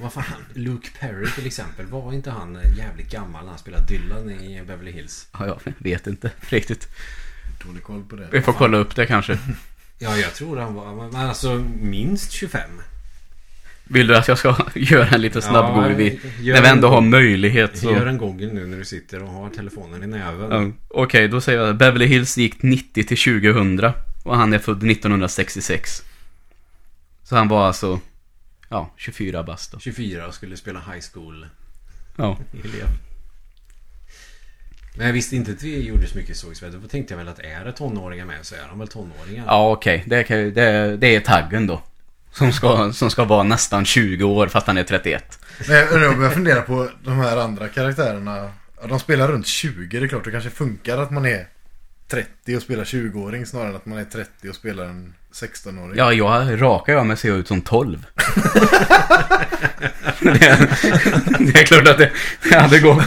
Vad fan, Luke Perry till exempel. Var inte han jävligt gammal när han spelade Dylan i Beverly Hills? Ja, jag vet inte <laughs> riktigt. Dålig koll på det. Vi får kolla upp det kanske. Ja, jag tror han var, men alltså minst 25. Vill du att jag ska <laughs> göra en liten snabb Ja, google? När vi ändå har möjlighet så... Gör en Google nu när du sitter och har telefonen i näven. Ja, Okej, då säger jag Beverly Hills gick 90 till 2000 och han är född 1966. Så han var alltså, ja, 24 bast då. 24 och skulle spela high school Ja, <laughs> elev. Men jag visste inte att vi gjorde så mycket så i Sverige. Då tänkte jag väl att är det tonåringar med så är de väl tonåringar. ja okej, det, kan ju- det, det är taggen då. Som ska, som ska vara nästan 20 år fast han är 31. Men jag, jag börjar fundera på de här andra karaktärerna. De spelar runt 20. Det är klart det kanske funkar att man är 30 och spelar 20-åring snarare än att man är 30 och spelar en 16-åring. Ja, jag rakar jag mig ser ut som 12. <laughs> det, är, det är klart att det, det hade gått.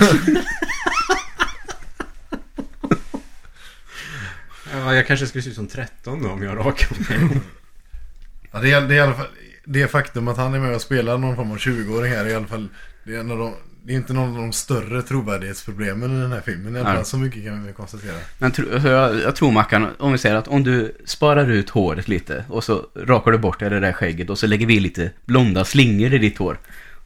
Ja, jag kanske skulle se ut som 13 då om jag rakar mig. Ja, det, är, det är i alla fall det faktum att han är med och spelar någon form av 20-åring här är i alla fall det är, en av de, det är inte någon av de större trovärdighetsproblemen i den här filmen. I alla fall så mycket kan vi konstatera. Men tro, alltså jag, jag tror Mackan, om vi säger att om du sparar ut håret lite och så rakar du bort det där skägget och så lägger vi lite blonda slingor i ditt hår.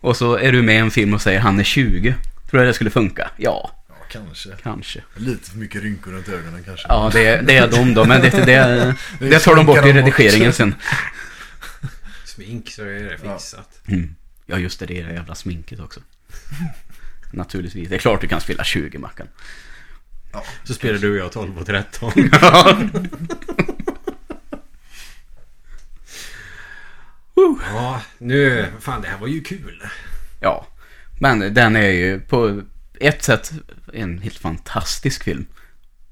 Och så är du med i en film och säger han är 20. Tror du det skulle funka? Ja, kanske. kanske. Lite för mycket rynkor runt ögonen kanske. Ja, det, är- det är de då, men det, det, <laughs> det tar de bort i redigeringen sen. <laughs> Smink så är det fixat. Mm. Ja, just det, det är det jävla sminket också. <laughs> Naturligtvis. Det är klart du kan spela 20, Mackan. Så spelar du och jag 12 och 13. <laughs> ja, nu... Fan, det här var ju kul. Ja, men den är ju på ett sätt en helt fantastisk film.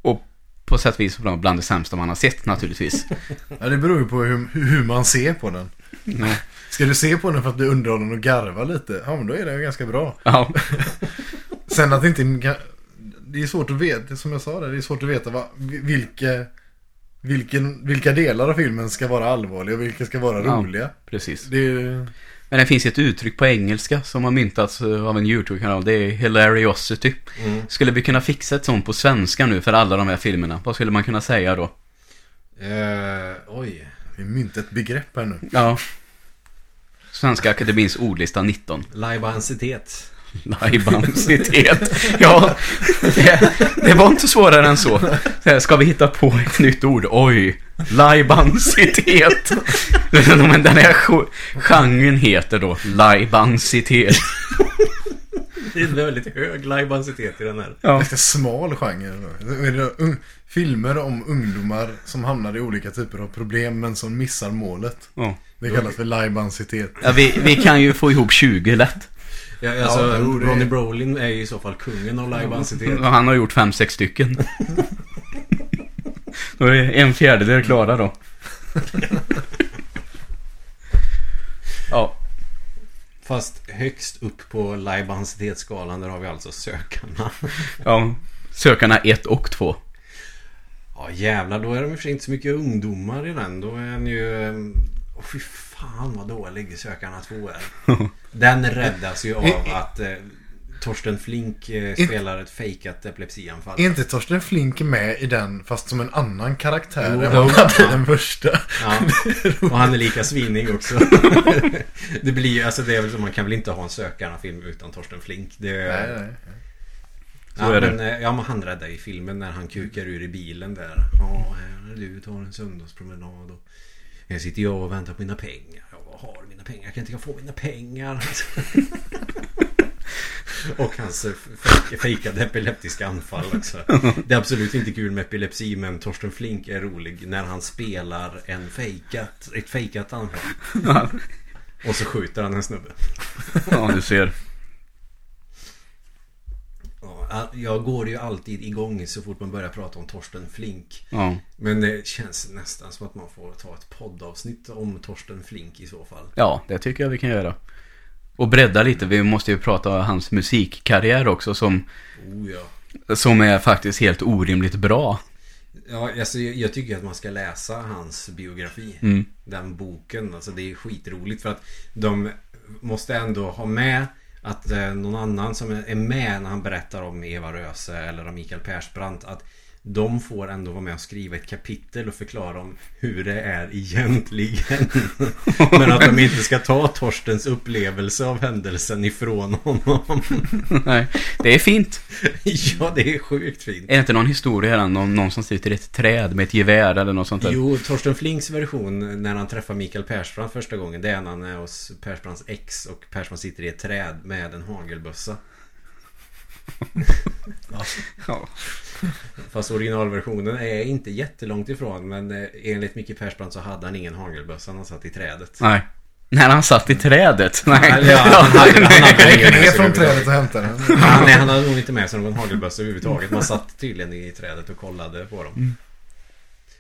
Och på sätt och vis bland bland det sämsta man har sett naturligtvis. <laughs> Ja, det beror ju på hur, hur man ser på den. Ja. Ska du se på den för att bli underhållen och garva lite? Ja, men då är den ju ganska bra. Ja, <laughs> Sen att det inte... Det är svårt att veta, som jag sa där, det är svårt att veta vad, vilka, vilken, vilka delar av filmen ska vara allvarliga och vilka ska vara Ja. roliga. precis. Det är, Men det finns ett uttryck på engelska som har myntats eh, av en YouTube-kanal. Det är hilariosity. Mm. Skulle vi kunna fixa ett sånt på svenska nu för alla de här filmerna? Vad skulle man kunna säga då? Eh, oj. Vi myntar ett begrepp här nu. Ja. Svenska Akademins ordlista 19. Lajbansitet. Lajbansitet. Ja, det, det var inte svårare än så. Ska vi hitta på ett nytt ord? Oj, lajbansitet. <laughs> Men den här ge- genren heter då lajbansitet. Det är en väldigt hög lajbansitet i den här. Ja. Ganska smal genre. Är det un- Filmer om ungdomar som hamnar i olika typer av problem men som missar målet. Ja. Det kallas för lajbansitet. Ja, vi, vi kan ju få ihop 20 lätt. Ja, alltså, Ja, det- Ronny Brolin är ju i så fall kungen av lajbansitet. Och han har gjort 5-6 stycken. <laughs> Då är en fjärdedel klara då. <laughs> Ja, Fast högst upp på lajbansitetsskalan där har vi alltså sökarna. <laughs> ja. Sökarna 1 och 2. Ja jävlar, då är de för inte så mycket ungdomar i den. Då är den ju... Åh fy fan vad dålig Sökarna 2 är. <laughs> Den räddas ju av att eh, Torsten Flink eh, spelar ett fejkat epilepsianfall. Är inte Torsten Flink med i den fast som en annan karaktär Jo, än han hade den första? Ja, <laughs> och han är lika svinig också. det blir ju, alltså det är väl så, man kan väl inte ha en Sökarna-film utan Torsten Flink. Det, Nej, nej. Så ja, är men, eh, ja, men han räddar i filmen när han kukar ur i bilen där. Ja, här är du tar en söndagspromenad och här sitter jag och väntar på mina pengar. Ja, vad har mina pengar? Jag kan inte jag få mina pengar? <laughs> Och hans fejk- fejkade epileptiska anfall också. Det är absolut inte kul med epilepsi men Torsten Flink är rolig när han spelar en fejkat, ett fejkat anfall. <laughs> Och så skjuter han en snubbe. Ja, du ser. Ja, jag går ju alltid igång så fort man börjar prata om Torsten Flink. Ja. Men det känns nästan som att man får ta ett poddavsnitt om Torsten Flink i så fall. ja, det tycker jag vi kan göra. Och bredda lite. Vi måste ju prata om hans musikkarriär också som, Oh ja. som är faktiskt helt orimligt bra. Ja, alltså, jag, tycker att man ska läsa hans biografi. Mm. Den boken. Alltså det är skitroligt för att de måste ändå ha med att eh, någon annan som är med när han berättar om Eva Röse eller om Mikael Persbrandt att de får ändå vara med och skriva ett kapitel och förklara om hur det är egentligen. <laughs> Men att de inte ska ta Torstens upplevelse av händelsen ifrån honom. Nej, det är fint. ja, det är sjukt fint. Är det inte någon historia här om någon som sitter i ett träd med ett gevär eller något sånt där? Jo, Torsten Flinks version när han träffar Mikael Persbrandt första gången Det är när han är hos Persbrandts ex och Persbrandt sitter i ett träd med en hagelbössa Ja. Fast originalversionen är inte jättelångt ifrån Men eh, enligt Micke Persbrandt så hade han ingen hagelbössa när han satt i trädet Nej. När han satt i trädet? Nej. Ja, han hade, han hade ingen Ner från trädet och hämtar den. han, nej, han hade nog inte med sig någon hagelbössa överhuvudtaget Man satt tydligen i trädet och kollade på dem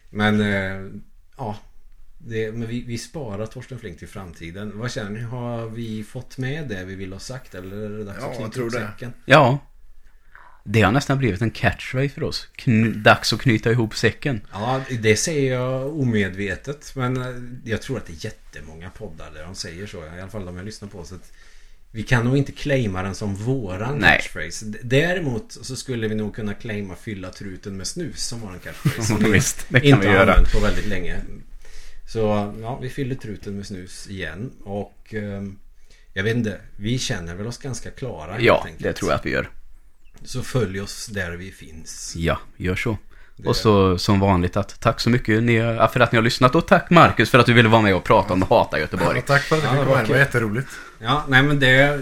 Men eh, ja det, men vi, vi sparar Torsten Flink till framtiden. Vad känner ni? Har vi fått med det vi vill ha sagt? Eller är det dags Ja, att jag knyta tror det. säcken? Ja. Det har nästan blivit en catchphrase för oss. Kn- dags att knyta ihop säcken. Ja, det säger jag omedvetet. Men eh, jag tror att det är jättemånga poddar där de säger så. I alla fall de jag lyssnar på. Så vi kan nog inte claima den som våran Nej. catchphrase. Däremot så skulle vi nog kunna claima fylla truten med snus som våran catchphrase. <laughs> Som vi Visst, det kan inte vi göra. på väldigt länge. Så ja, vi fyller truten med snus igen. Och ehm, jag vet inte. Vi känner väl oss ganska klara Ja, det tror jag att vi gör. Så följ oss där vi finns. Ja, gör så. Det- Och så som vanligt att tack så mycket ni, för att ni har lyssnat och tack Marcus för att du ville vara med och prata om Hata Göteborg. Ja, tack för att du Ja, fick det vara var här. Det var jätteroligt. Ja, nej men det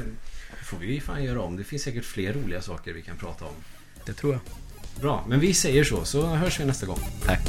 får vi fan göra om. Det finns säkert fler roliga saker vi kan prata om. Det tror jag. Bra, men vi säger så, så hörs vi nästa gång. Tack.